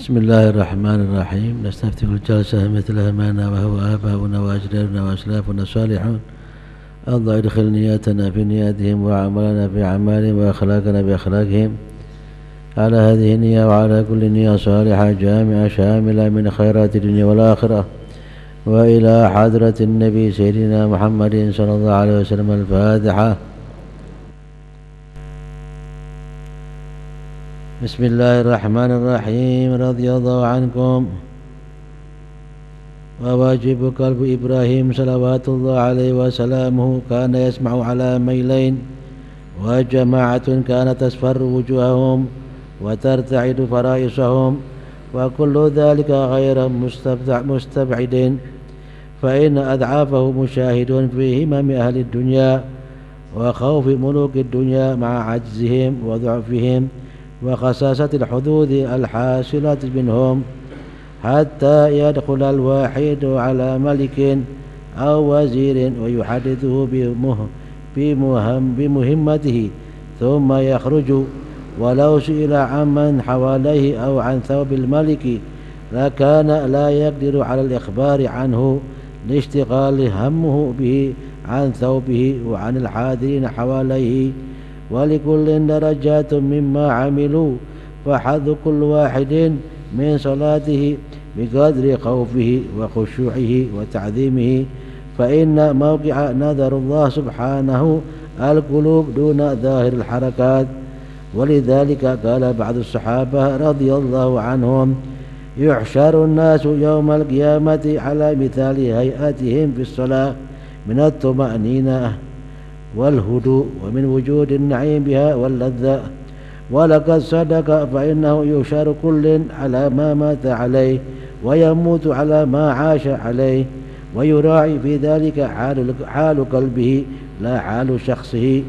بسم الله الرحمن الرحيم. نستفتح الجلسة مثلها ما وهو آباؤنا وأجدادنا وأسلافنا الصالحون. الله يدخل نياتنا في نياتهم وعملنا في أعمالهم وأخلاقنا بأخلاقهم. على هذه النية وعلى كل نية صالحة جامعة شاملة من خيرات الدنيا والآخرة. وإلى حضرة النبي سيدنا محمد صلى الله عليه وسلم الفاتحة. بسم الله الرحمن الرحيم. رضي الله عنكم. وواجب قلب إبراهيم صلوات الله عليه وسلامه كان يسمع على ميلين. وجماعة كانت تصفر وجوههم وترتعد فرائصهم. وكل ذلك غير مستبعد. فإن أضعافه مشاهد في همم أهل الدنيا وخوف ملوك الدنيا مع عجزهم وضعفهم. وخساسة الحدود الحاصلة منهم حتى يدخل الواحد على ملك أو وزير ويحدثه بمهم بمهمته ثم يخرج. ولو سئل عمن حواليه أو عن ثوب الملك لكان لا يقدر على الإخبار عنه لاشتغال همه به عن ثوبه وعن الحاضرين حواليه. ولكل درجات مما عملوا فحظ كل واحد من صلاته بقدر خوفه وخشوعه وتعظيمه. فإن موقع نذر الله سبحانه القلوب دون ظاهر الحركات. ولذلك قال بعض الصحابة رضي الله عنهم يحشر الناس يوم القيامة على مثال هيئاتهم في الصلاة من الطمأنينة. والهدوء ومن وجود النعيم بها واللذة. ولقد صدق فإنه يشار كل على ما مات عليه ويموت على ما عاش عليه ويراعي في ذلك حال, حال قلبه لا حال شخصه.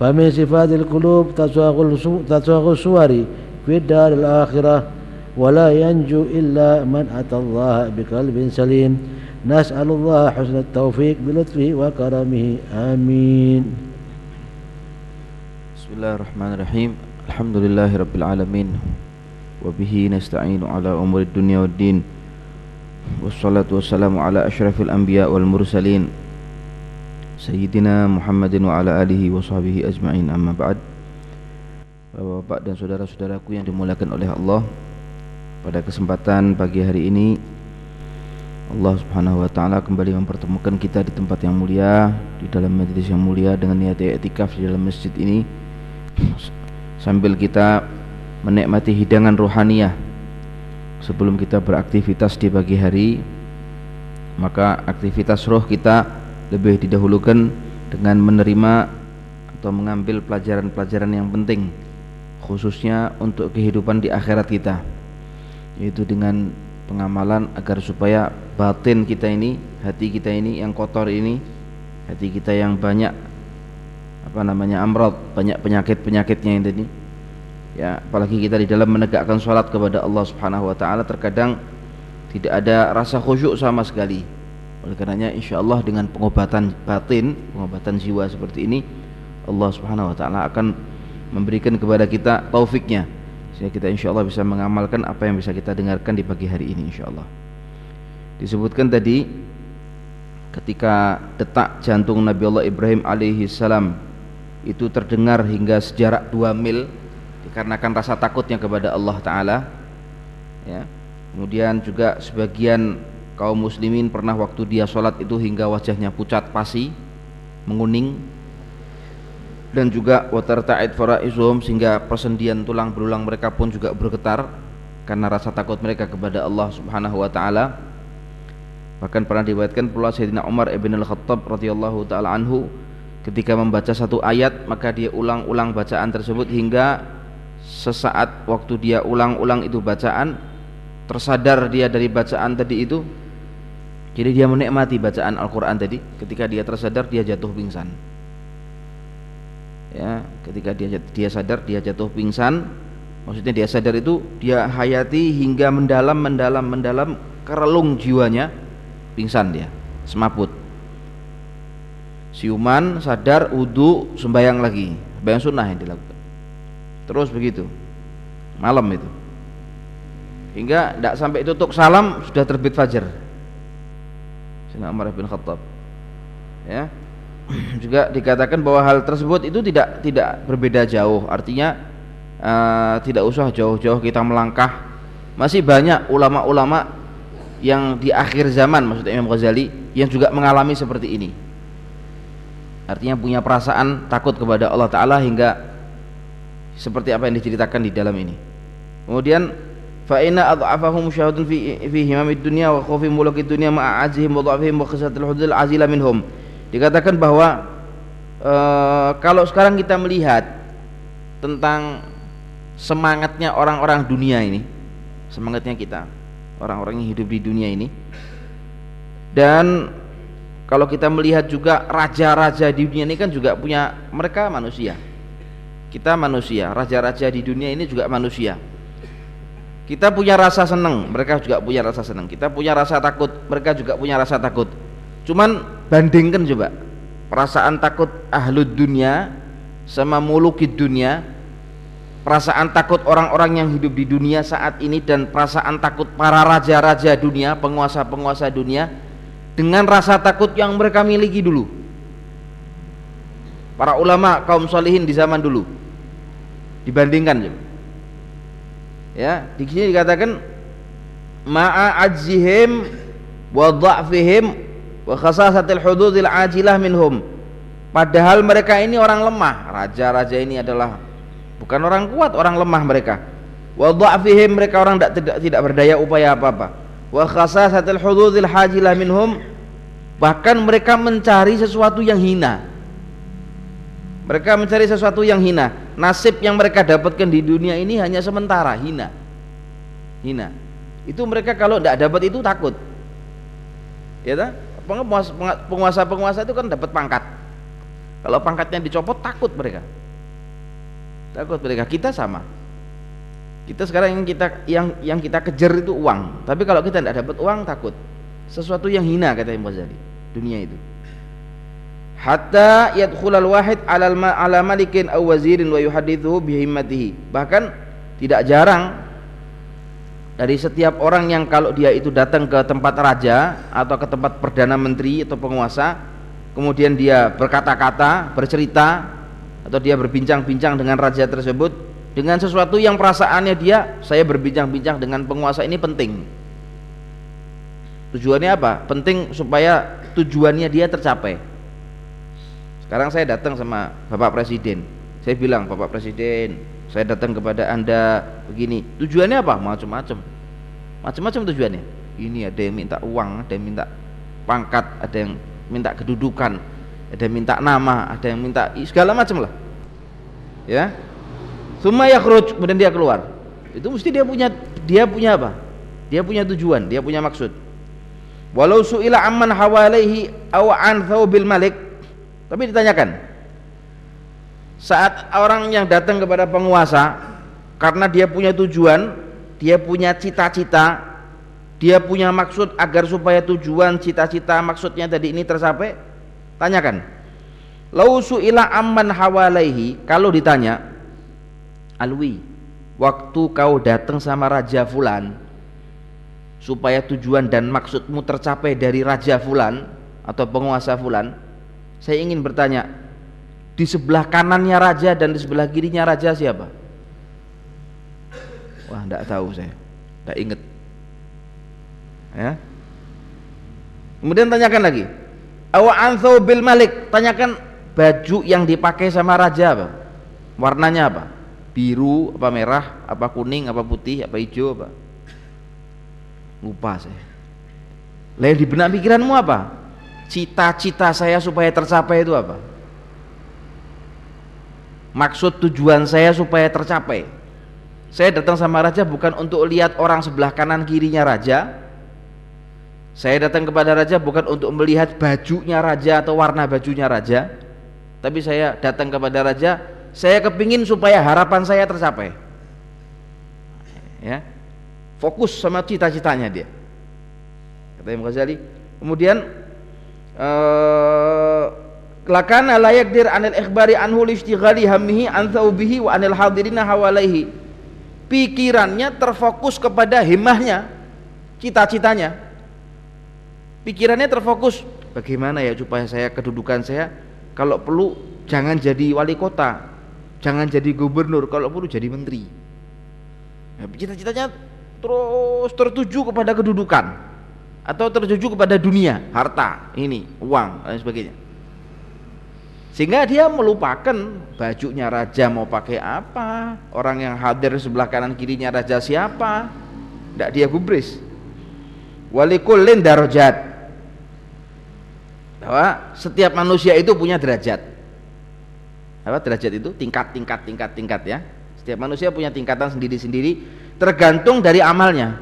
فمن صفات القلوب تصاغ الصور في الدار الآخرة ولا ينجو إلا من أتى الله بقلب سليم. Nas'alullah husnat taufiq bilutfi wa karamihi. Amin. Bismillahirrahmanirrahim. Alhamdulillahirrabbilalamin Wabihi nasta'inu ala umurid dunia wa din. Wassalatu wassalamu ala ashrafil anbiya wal mursalin. Sayyidina Muhammadin wa ala alihi wa sahbihi ajma'in. Amma ba'd. Bapak-bapak dan saudara-saudaraku yang dimulakan oleh Allah Pada kesempatan pagi hari ini Allah Subhanahu wa taala kembali mempertemukan kita di tempat yang mulia, di dalam majelis yang mulia dengan niat i'tikaf di dalam masjid ini. Sambil kita menikmati hidangan rohaniah sebelum kita beraktivitas di pagi hari maka aktivitas roh kita lebih didahulukan dengan menerima atau mengambil pelajaran-pelajaran yang penting khususnya untuk kehidupan di akhirat kita yaitu dengan pengamalan agar supaya batin kita ini, hati kita ini yang kotor ini, hati kita yang banyak apa namanya amrod, banyak penyakit-penyakitnya ini. Ya, apalagi kita di dalam menegakkan sholat kepada Allah Subhanahu wa taala terkadang tidak ada rasa khusyuk sama sekali. Oleh karenanya insya Allah dengan pengobatan batin, pengobatan jiwa seperti ini Allah Subhanahu wa taala akan memberikan kepada kita taufiknya sehingga kita insya Allah bisa mengamalkan apa yang bisa kita dengarkan di pagi hari ini insya Allah disebutkan tadi ketika detak jantung Nabi Allah Ibrahim alaihi salam itu terdengar hingga sejarak dua mil dikarenakan rasa takutnya kepada Allah Ta'ala ya. kemudian juga sebagian kaum muslimin pernah waktu dia sholat itu hingga wajahnya pucat pasi menguning dan juga water ta'id faraizum sehingga persendian tulang berulang mereka pun juga bergetar karena rasa takut mereka kepada Allah Subhanahu wa taala. Bahkan pernah diriwayatkan pula Sayyidina Umar ibn al-Khattab radhiyallahu taala anhu ketika membaca satu ayat maka dia ulang-ulang bacaan tersebut hingga sesaat waktu dia ulang-ulang itu bacaan tersadar dia dari bacaan tadi itu. Jadi dia menikmati bacaan Al-Qur'an tadi. Ketika dia tersadar dia jatuh pingsan ya ketika dia dia sadar dia jatuh pingsan maksudnya dia sadar itu dia hayati hingga mendalam mendalam mendalam kerelung jiwanya pingsan dia semaput. Siuman sadar udu sembayang lagi sembayang sunnah yang dilakukan. Terus begitu malam itu. Hingga tidak sampai tutup salam sudah terbit fajar. Sayyidina Umar bin Khattab. Ya juga dikatakan bahwa hal tersebut itu tidak tidak berbeda jauh. Artinya uh, tidak usah jauh-jauh kita melangkah. Masih banyak ulama-ulama yang di akhir zaman maksudnya Imam Ghazali yang juga mengalami seperti ini. Artinya punya perasaan takut kepada Allah Ta'ala hingga seperti apa yang diceritakan di dalam ini. Kemudian fa inna adhafahum syahadun fi fi himamid dunya wa khawfi mulukid dunya ma'a ajihim wa dha'fihim wa azila dikatakan bahwa e, kalau sekarang kita melihat tentang semangatnya orang-orang dunia ini semangatnya kita orang-orang yang hidup di dunia ini dan kalau kita melihat juga raja-raja di dunia ini kan juga punya mereka manusia kita manusia raja-raja di dunia ini juga manusia kita punya rasa senang, mereka juga punya rasa senang. Kita punya rasa takut, mereka juga punya rasa takut. Cuman bandingkan coba. Perasaan takut ahlud dunia sama mulukid dunia, perasaan takut orang-orang yang hidup di dunia saat ini dan perasaan takut para raja-raja dunia, penguasa-penguasa dunia dengan rasa takut yang mereka miliki dulu. Para ulama kaum solihin di zaman dulu. Dibandingkan coba. Ya di sini dikatakan ma'a ajzihim wa dha'fihim wa khasasatil hududil ajilah minhum. Padahal mereka ini orang lemah. Raja-raja ini adalah bukan orang kuat orang lemah mereka. Wa dha'fihim mereka orang tidak tidak berdaya upaya apa-apa. Wa khasasatil hududil hajilah minhum. Bahkan mereka mencari sesuatu yang hina. Mereka mencari sesuatu yang hina. Nasib yang mereka dapatkan di dunia ini hanya sementara hina. Hina. Itu mereka kalau tidak dapat itu takut. Ya tak? Penguasa-penguasa itu kan dapat pangkat. Kalau pangkatnya dicopot takut mereka. Takut mereka. Kita sama. Kita sekarang yang kita yang yang kita kejar itu uang. Tapi kalau kita tidak dapat uang takut. Sesuatu yang hina kata Imam Ghazali. Dunia itu. Hatta yadkhulal wahid alal ala malikin aw wazirin wa yuhadithu bihimmatihi. Bahkan tidak jarang dari setiap orang yang kalau dia itu datang ke tempat raja atau ke tempat perdana menteri atau penguasa kemudian dia berkata-kata bercerita atau dia berbincang-bincang dengan raja tersebut dengan sesuatu yang perasaannya dia saya berbincang-bincang dengan penguasa ini penting. Tujuannya apa? Penting supaya tujuannya dia tercapai. Sekarang saya datang sama Bapak Presiden. Saya bilang, Bapak Presiden, saya datang kepada Anda begini. Tujuannya apa? Macam-macam. Macam-macam tujuannya. Ini ada yang minta uang, ada yang minta pangkat, ada yang minta kedudukan, ada yang minta nama, ada yang minta segala macam lah. Ya. Suma yakhruj, kemudian dia keluar. Itu mesti dia punya dia punya apa? Dia punya tujuan, dia punya maksud. Walau su'ila amman hawalaihi aw an thawbil malik tapi ditanyakan, saat orang yang datang kepada penguasa karena dia punya tujuan, dia punya cita-cita, dia punya maksud agar supaya tujuan cita-cita maksudnya tadi ini tercapai, tanyakan. Lau su'ila amman hawalaihi, kalau ditanya, alwi, waktu kau datang sama raja fulan supaya tujuan dan maksudmu tercapai dari raja fulan atau penguasa fulan, saya ingin bertanya, di sebelah kanannya raja dan di sebelah kirinya raja siapa? Wah, tidak tahu saya, tidak ingat. Ya. Kemudian tanyakan lagi, awa antho bil malik, tanyakan baju yang dipakai sama raja apa? Warnanya apa? Biru, apa merah, apa kuning, apa putih, apa hijau, apa? Lupa saya. Lain di benak pikiranmu apa? cita-cita saya supaya tercapai itu apa? Maksud tujuan saya supaya tercapai. Saya datang sama raja bukan untuk lihat orang sebelah kanan kirinya raja. Saya datang kepada raja bukan untuk melihat bajunya raja atau warna bajunya raja. Tapi saya datang kepada raja, saya kepingin supaya harapan saya tercapai. Ya, fokus sama cita-citanya dia. Kata Imam Ghazali. Kemudian Eh, lakana la yakdir anil ikhbari anhu li ishtighali hammihi an thawbihi wa anil hadirina hawalaihi. Pikirannya terfokus kepada himahnya cita-citanya. Pikirannya terfokus bagaimana ya supaya saya kedudukan saya? Kalau perlu jangan jadi wali kota jangan jadi gubernur. Kalau perlu jadi menteri. Nah, cita-citanya terus tertuju kepada kedudukan atau tertuju kepada dunia harta ini uang dan sebagainya sehingga dia melupakan bajunya raja mau pakai apa orang yang hadir sebelah kanan kirinya raja siapa. Tidak dia gubris. Walikullin darajat. Bahwa setiap manusia itu punya derajat. Apa derajat itu? Tingkat tingkat tingkat tingkat ya. Setiap manusia punya tingkatan sendiri-sendiri tergantung dari amalnya.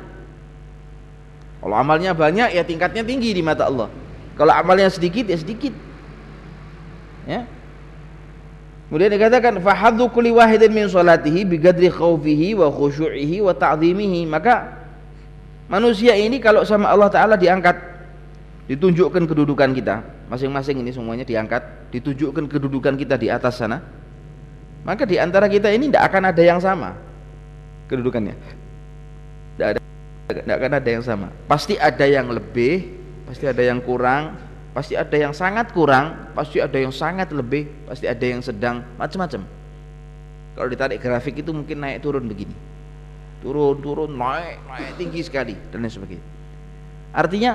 Kalau amalnya banyak ya tingkatnya tinggi di mata Allah. Kalau amalnya sedikit ya sedikit ya Kemudian dikatakan fahadhu kulli wahidin min salatihi bigadri khaufihi wa khusyu'ihi wa ta'zimihi. Maka manusia ini kalau sama Allah taala diangkat ditunjukkan kedudukan kita, masing-masing ini semuanya diangkat, ditunjukkan kedudukan kita di atas sana. Maka di antara kita ini tidak akan ada yang sama kedudukannya. Tidak ada tidak akan ada yang sama. Pasti ada yang lebih, pasti ada yang kurang, pasti ada yang sangat kurang, pasti ada yang sangat lebih, pasti ada yang sedang, macam-macam. Kalau ditarik grafik itu mungkin naik turun begini. Turun, turun, naik, naik tinggi sekali dan lain sebagainya. Artinya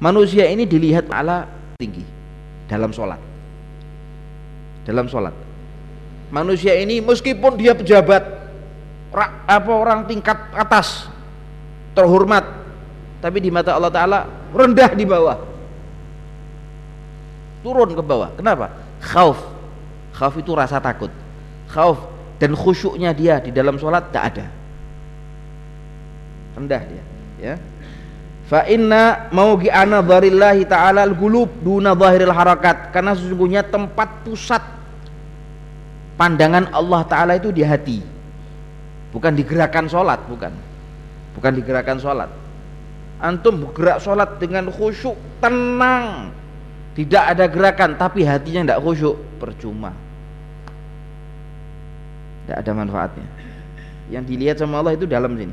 manusia ini dilihat ala tinggi dalam sholat. Dalam sholat. Manusia ini meskipun dia pejabat apa orang tingkat atas terhormat tapi di mata Allah Ta'ala rendah di bawah turun ke bawah. Kenapa? Khauf. Khauf itu rasa takut. Khauf dan khusyuknya dia di dalam sholat tak ada. Rendah dia, ya. Fa inna maugi anadharillahi ta'ala al-gulub duna zahiril harakat karena sesungguhnya tempat pusat pandangan Allah taala itu di hati. Bukan di gerakan sholat, bukan. Bukan di gerakan sholat. Antum bergerak sholat dengan khusyuk, tenang, tidak ada gerakan tapi hatinya tidak khusyuk. Percuma. Tidak ada manfaatnya. Yang dilihat sama Allah itu dalam sini.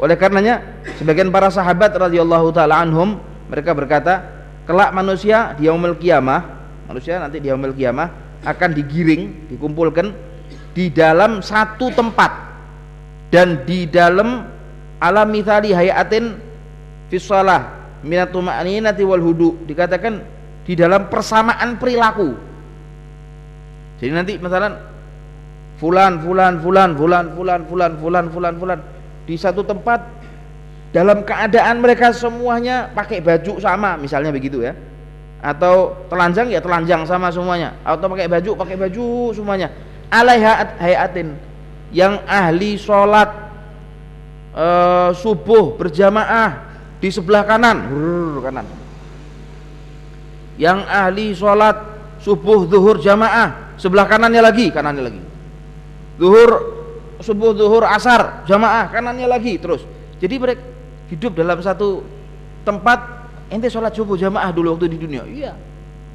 Oleh karenanya sebagian para sahabat radhiyallahu taala anhum mereka berkata kelak manusia di yaumul kiamah manusia nanti di yaumul kiamah akan digiring dikumpulkan di dalam satu tempat. Dan di dalam alam mithali hayatin fi shalah minatu ma'ninati wal hudu. Dikatakan di dalam persamaan perilaku. Jadi nanti misalnya fulan fulan fulan fulan fulan fulan fulan fulan fulan di satu tempat dalam keadaan mereka semuanya pakai baju sama misalnya begitu ya. Atau telanjang ya telanjang sama semuanya. Atau pakai baju pakai baju semuanya. Alaiha hayatin. Yang ahli sholat e, subuh berjamaah di sebelah kanan. Kanan yang ahli sholat subuh zuhur jamaah sebelah kanannya lagi kanannya lagi. Zuhur subuh zuhur asar jamaah kanannya lagi terus. Jadi mereka hidup dalam satu tempat ente sholat subuh jamaah dulu waktu di dunia. Iya.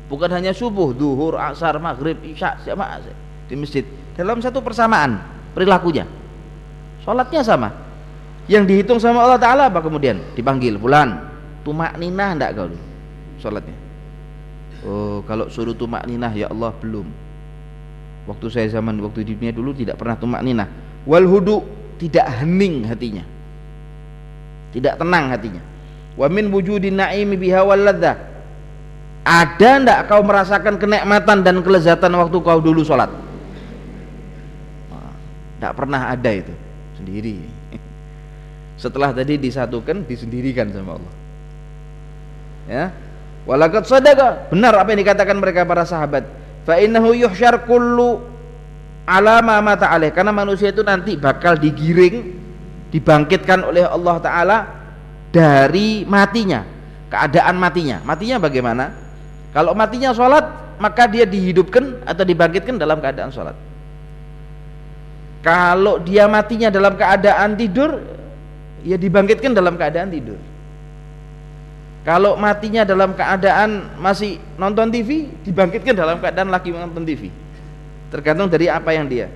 Bukan hanya subuh zuhur asar maghrib isya jamaah di masjid. Dalam satu persamaan perilakunya. Sholatnya sama. Yang dihitung sama Allah Ta'ala apa kemudian? Dipanggil bulan. Tumak ninah enggak kau sholatnya oh kalau suruh tumak ninah ya Allah belum. Waktu saya zaman waktu di dunia dulu tidak pernah tumak ninah. Wal hudu tidak hening hatinya. Tidak tenang hatinya. Wa min wujudin na'imi biha wal ladha ada ndak kau merasakan kenikmatan dan kelezatan waktu kau dulu sholat? Tidak pernah ada itu. Sendiri. Setelah tadi disatukan disendirikan sama Allah. Ya Walakat sadaqa. Benar apa yang dikatakan mereka para sahabat. Fa innahu yuhsyar kullu ala ma mata alaih. Karena manusia itu nanti bakal digiring, dibangkitkan oleh Allah taala dari matinya, keadaan matinya. Matinya bagaimana? Kalau matinya sholat, maka dia dihidupkan atau dibangkitkan dalam keadaan sholat. Kalau dia matinya dalam keadaan tidur, ya dibangkitkan dalam keadaan tidur. Kalau matinya dalam keadaan masih nonton TV, dibangkitkan dalam keadaan lagi nonton TV. Tergantung dari apa yang dia.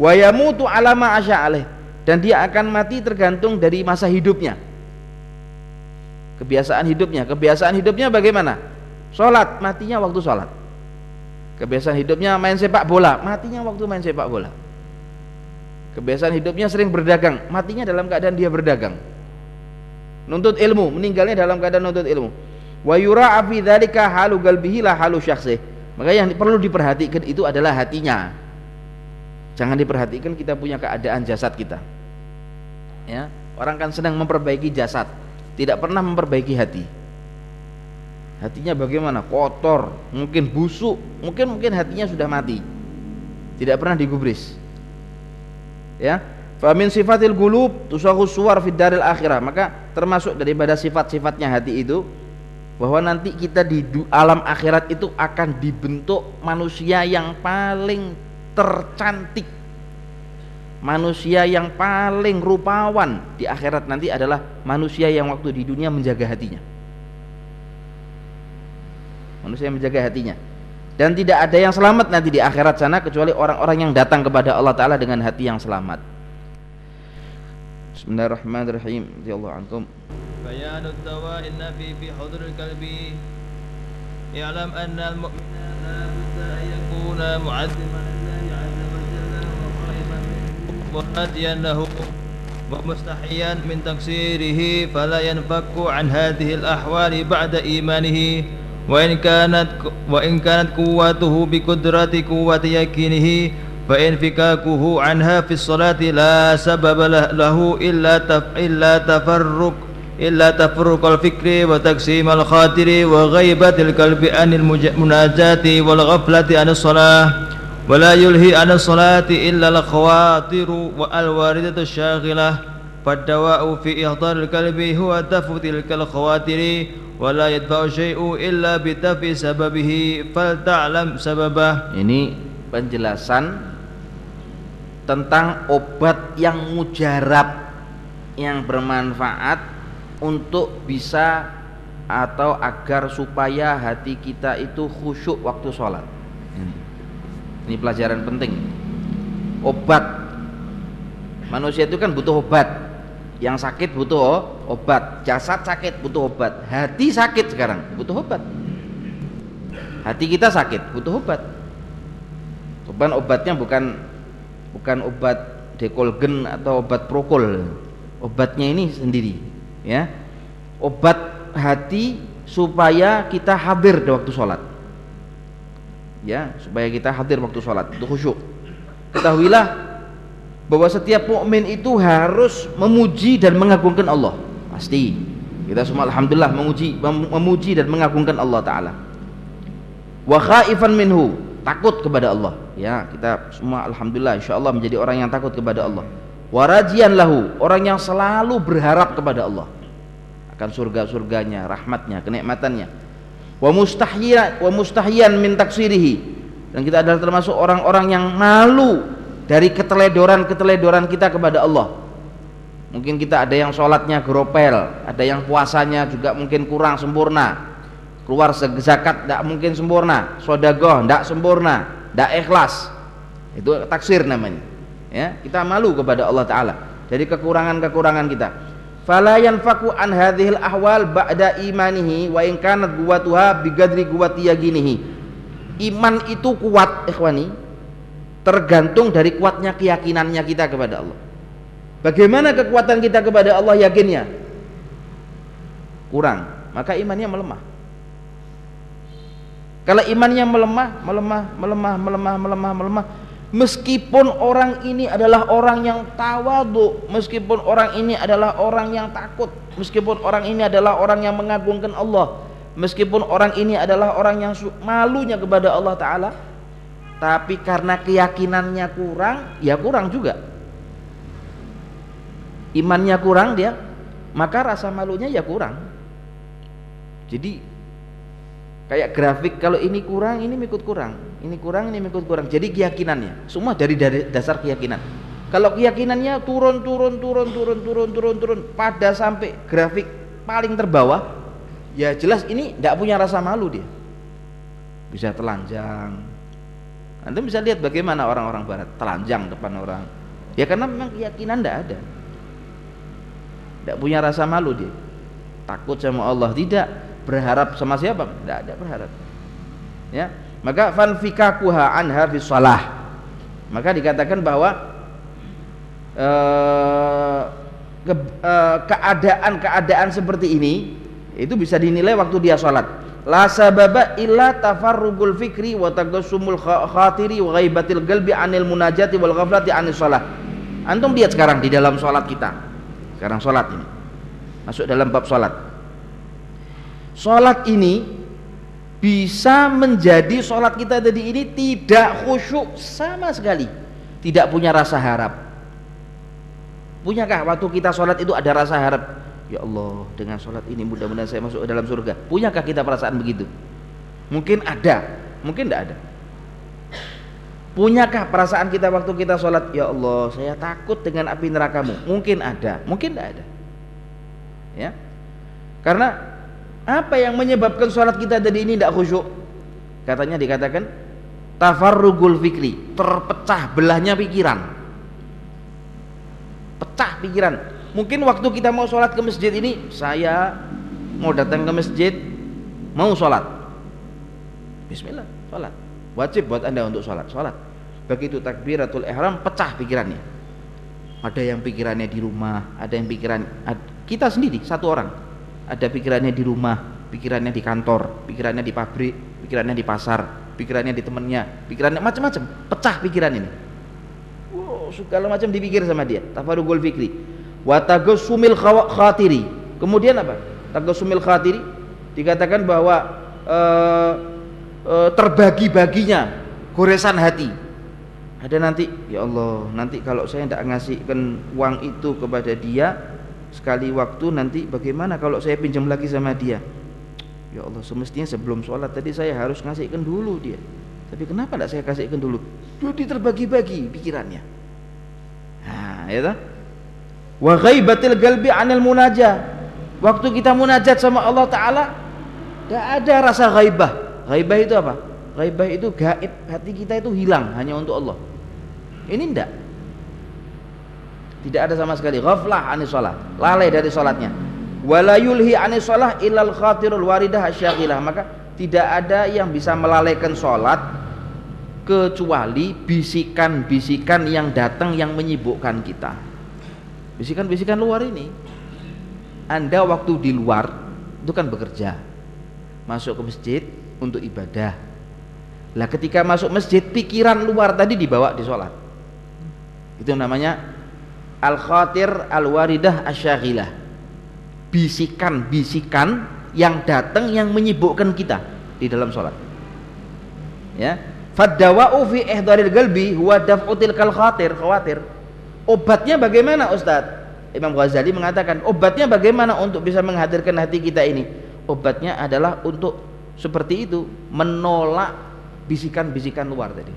Wayamutu alama asya'alih. dan dia akan mati tergantung dari masa hidupnya. Kebiasaan hidupnya. Kebiasaan hidupnya bagaimana? Sholat. Matinya waktu sholat. Kebiasaan hidupnya main sepak bola. Matinya waktu main sepak bola. Kebiasaan hidupnya sering berdagang. Matinya dalam keadaan dia berdagang nuntut ilmu meninggalnya dalam keadaan nuntut ilmu. Wa yura fi dzalika halu qalbihi la halu syakhsih. Maka yang perlu diperhatikan itu adalah hatinya. Jangan diperhatikan kita punya keadaan jasad kita. Ya orang kan sedang memperbaiki jasad tidak pernah memperbaiki hati. Hatinya bagaimana? Kotor mungkin busuk mungkin mungkin hatinya sudah mati. Tidak pernah digubris. Ya famin sifatil gulub tusahu suwar fid daril akhirah. Maka termasuk daripada sifat-sifatnya hati itu bahwa nanti kita di alam akhirat itu akan dibentuk manusia yang paling tercantik. Manusia yang paling rupawan di akhirat nanti adalah manusia yang waktu di dunia menjaga hatinya. Manusia yang menjaga hatinya. Dan tidak ada yang selamat nanti di akhirat sana kecuali orang-orang yang datang kepada Allah Ta'ala dengan hati yang selamat Bismillahirrahmanirrahim Jalla ankum بيان الدواء النافي في حضور القلب يعلم أن المؤمن لا بد أن يكون معزما وهاديا له ومستحيا من تقصيره فلا ينفك عن هذه الأحوال بعد إيمانه. وإن كانت وإن كانت قوته بقدرة قوة يقينه فإنفكاكه عنها في الصلاة لا سبب له إلا إلا تفرق إلا تفرق الفكر وتقسيم الخاطر وغيبة القلب عن المناجاة والغفلة عن الصلاة. ولا يلهي عن الصلاة إلا الخواطر والواردة الشاغلة. فالدواء في إحضار القلب هو دفع تلك الخواطر ولا يدفع شيء إلا بدفع سببه. فلتعلم سببه. Ini penjelasan tentang obat yang mujarab yang bermanfaat untuk bisa atau agar supaya hati kita itu khusyuk waktu sholat ini ini pelajaran penting. Obat. Manusia itu kan butuh obat. Yang sakit butuh obat. Jasad sakit butuh obat. Hati sakit sekarang butuh obat. Hati kita sakit butuh obat. Obat obatnya bukan bukan obat dekolgen atau obat prokol. Obatnya ini sendiri, ya. Obat hati supaya kita hadir di waktu sholat. Ya supaya kita hadir waktu sholat itu khusyuk. Ketahuilah bahwa setiap mukmin itu harus memuji dan mengagungkan Allah. Pasti. Kita semua alhamdulillah memuji memuji dan mengagungkan Allah taala. Wa khaifan minhu takut kepada Allah ya kita semua alhamdulillah insyaallah menjadi orang yang takut kepada Allah. Warajian lahu orang yang selalu berharap kepada Allah. Akan surga-surganya rahmatnya kenikmatannya. Wa mustahyian wa mustahyian min taksirihi. Dan kita adalah termasuk orang-orang yang malu dari keteledoran-keteledoran kita kepada Allah. Mungkin kita ada yang sholatnya gropel ada yang puasanya juga mungkin kurang sempurna. Keluar zakat tidak mungkin sempurna. Sodagoh tidak sempurna tidak ikhlas. Itu taksir namanya. Ya kita malu kepada Allah Ta'ala. Dari kekurangan-kekurangan kita. Fala yanfaku an hadhil ahwal ba'da imanihi wa in kanat quwwatuha bigadri quwwati yaqinihi. Iman itu kuat ikhwani tergantung dari kuatnya keyakinannya kita kepada Allah. Bagaimana kekuatan kita kepada Allah yakinnya? Kurang. Maka imannya melemah kalau imannya melemah melemah melemah melemah melemah melemah. Meskipun orang ini adalah orang yang tawadu meskipun orang ini adalah orang yang takut meskipun orang ini adalah orang yang mengagungkan Allah meskipun orang ini adalah orang yang malunya kepada Allah Ta'ala tapi karena keyakinannya kurang ya kurang juga. Imannya kurang dia maka rasa malunya ya kurang. Jadi kayak grafik kalau ini kurang ini ikut kurang. Ini kurang ini ikut kurang. Jadi keyakinannya semua dari, dari dasar keyakinan. Kalau keyakinannya turun turun turun turun turun turun turun pada sampai grafik paling terbawah ya jelas ini tidak punya rasa malu dia. Bisa telanjang. Anda bisa lihat bagaimana orang-orang barat telanjang depan orang. Ya karena memang keyakinan tidak ada. Tidak punya rasa malu dia. Takut sama Allah? Tidak berharap sama siapa? Tidak ada berharap. Ya, maka fanfikakuha anha fi shalah. Maka dikatakan bahwa eh, eh, keadaan-keadaan seperti ini itu bisa dinilai waktu dia sholat la sababa illa tafarrugul fikri wa tagassumul khatiri wa ghaibatil qalbi anil munajati wal ghaflati anis sholat antum lihat sekarang di dalam sholat kita sekarang sholat ini masuk dalam bab sholat sholat ini bisa menjadi sholat kita tadi ini tidak khusyuk sama sekali. Tidak punya rasa harap. Punyakah waktu kita sholat itu ada rasa harap? Ya Allah dengan sholat ini mudah-mudahan saya masuk ke dalam surga. Punyakah kita perasaan begitu? Mungkin ada. Mungkin tidak ada. Punyakah perasaan kita waktu kita sholat? Ya Allah saya takut dengan api nerakamu. Mungkin ada. Mungkin tidak ada. Ya? Karena apa yang menyebabkan sholat kita tadi ini tidak khusyuk? Katanya dikatakan Tafarrugul fikri Terpecah belahnya pikiran. Pecah pikiran. Mungkin waktu kita mau sholat ke masjid ini saya mau datang ke masjid mau sholat. Bismillah sholat. Wajib buat anda untuk sholat sholat. Begitu takbiratul ihram pecah pikirannya. Ada yang pikirannya di rumah ada yang pikiran kita sendiri satu orang ada pikirannya di rumah pikirannya di kantor pikirannya di pabrik pikirannya di pasar pikirannya di temennya pikirannya macam-macam pecah pikiran ini. Wow, segala macam dipikir sama dia tafarugul fikri. Wa sumil khatiri. Kemudian apa? Sumil khatiri dikatakan bahwa e, e, terbagi-baginya goresan hati. Ada nanti ya Allah nanti kalau saya tidak ngasihkan uang itu kepada dia sekali waktu nanti bagaimana kalau saya pinjam lagi sama dia? Ya Allah semestinya sebelum sholat tadi saya harus ngasihkan dulu dia. Tapi kenapa tidak saya kasihkan dulu? Jadi terbagi-bagi pikirannya. Nah ya tak? wa ghaibatil galbi anil munajah waktu kita munajat sama Allah Ta'ala gak ada rasa ghaibah. Ghaibah itu apa? ghaibah itu gaib. Hati kita itu hilang hanya untuk Allah. Ini enggak tidak ada sama sekali. Ghaflah anis sholat. Lalai dari sholatnya. Wala yulhi anis sholat ilal khatirul waridah asyaqilah maka tidak ada yang bisa melalaikan sholat kecuali bisikan-bisikan yang datang yang menyibukkan kita. Bisikan-bisikan luar ini. Anda waktu di luar itu kan bekerja. Masuk ke masjid untuk ibadah. Lah ketika masuk masjid pikiran luar tadi dibawa di sholat. Itu namanya al khatir al waridah asyaghilah bisikan-bisikan yang datang yang menyibukkan kita di dalam sholat ya fadawa'u fi ihdaril galbi huwa daf'util kal khatir khawatir Obatnya bagaimana Ustadz? Imam Ghazali mengatakan obatnya bagaimana untuk bisa menghadirkan hati kita ini? Obatnya adalah untuk seperti itu menolak bisikan-bisikan luar tadi.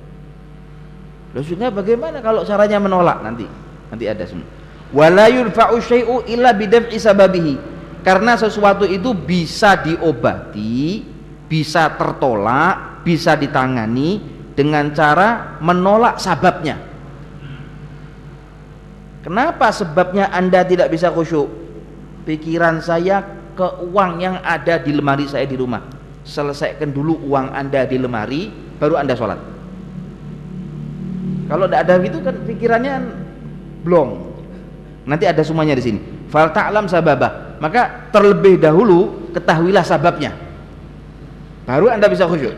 Lalu bagaimana kalau caranya menolak nanti? Nanti ada semua. Wala yunfa'u syai'u illa bidaf'i. Karena sesuatu itu bisa diobati, bisa tertolak, bisa ditangani dengan cara menolak sababnya. Kenapa sebabnya Anda tidak bisa khusyuk? Pikiran saya ke uang yang ada di lemari saya di rumah. Selesaikan dulu uang Anda di lemari, baru Anda sholat. Kalau tidak ada gitu kan pikirannya belum. Nanti ada semuanya di sini. Fal ta'lam sababah. Maka terlebih dahulu ketahuilah sebabnya. Baru Anda bisa khusyuk.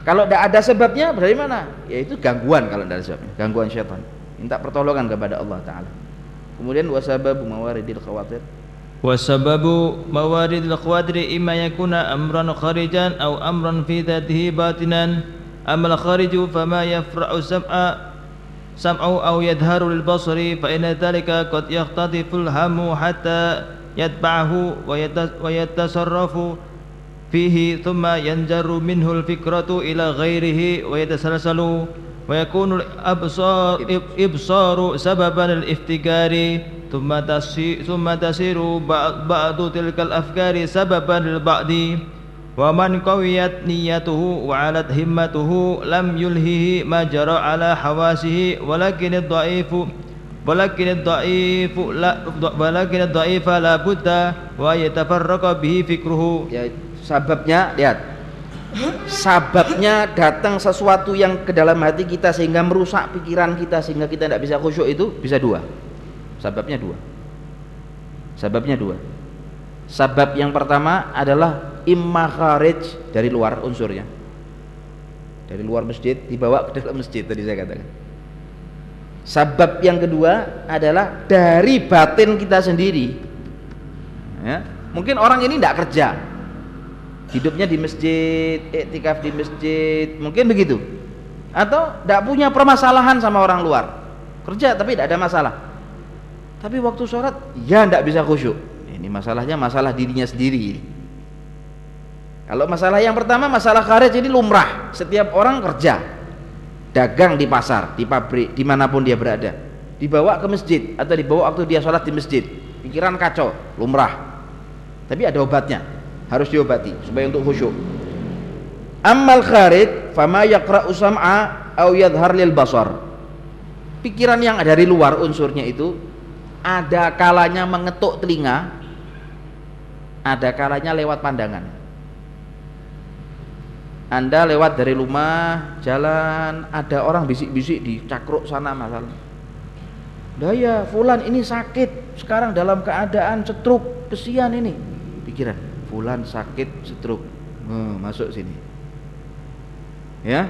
Kalau tidak ada sebabnya, dari mana? Yaitu gangguan kalau tidak ada sebabnya, gangguan syaitan minta pertolongan kepada Allah taala kemudian wasababu mawaridil khawatir wasababu mawaridil khawatir imma yakuna amran kharijan aw amran fi dhatihi batinan amal khariju fama yafra'u sam'a سمع أو يظهر للبصر فإن ذلك قد يختطف الهم حتى يتبعه ويتصرف فيه ثم ينجر منه الفكرة إلى غيره ويتسلسل ويكون الأبصار سببا للافتكار ثم تسير بعض تلك الأفكار سببا للبعض. wa man qawiyat niyyatuhu wa alat himmatuhu lam yulhihi ma jara ala hawasihi walakin ad-dha'ifu walakin ad-dha'ifu la walakin ad-dha'ifa la budda wa yatafarraqu bihi fikruhu. Ya sababnya lihat. Sababnya datang sesuatu yang ke dalam hati kita sehingga merusak pikiran kita sehingga kita tidak bisa khusyuk itu bisa dua. Sababnya dua. Sababnya dua. Sabab yang pertama adalah imma dari luar unsurnya. Dari luar masjid dibawa ke dalam masjid tadi saya katakan. Sabab yang kedua adalah dari batin kita sendiri. Ya mungkin orang ini tidak kerja. Hidupnya di masjid iktikaf di masjid mungkin begitu. Atau tidak punya permasalahan sama orang luar. Kerja tapi tidak ada masalah. Tapi waktu sholat ya tidak bisa khusyuk. Ini masalahnya masalah dirinya sendiri kalau masalah yang pertama masalah karet ini lumrah. Setiap orang kerja. Dagang di pasar di pabrik di mana pun dia berada. Dibawa ke masjid atau dibawa waktu dia sholat di masjid. Pikiran kacau lumrah. Tapi ada obatnya harus diobati supaya untuk khusyuk. Amal kharid fama yaqra'u sam'a au yadhhar lil basar. Pikiran yang dari luar unsurnya itu ada kalanya mengetuk telinga, ada kalanya lewat pandangan. Anda lewat dari rumah, jalan, ada orang bisik-bisik di cakruk sana masalah. Daya, fulan ini sakit, sekarang dalam keadaan cetruk, kesian ini. Pikiran fulan sakit stroke oh, masuk sini. Ya?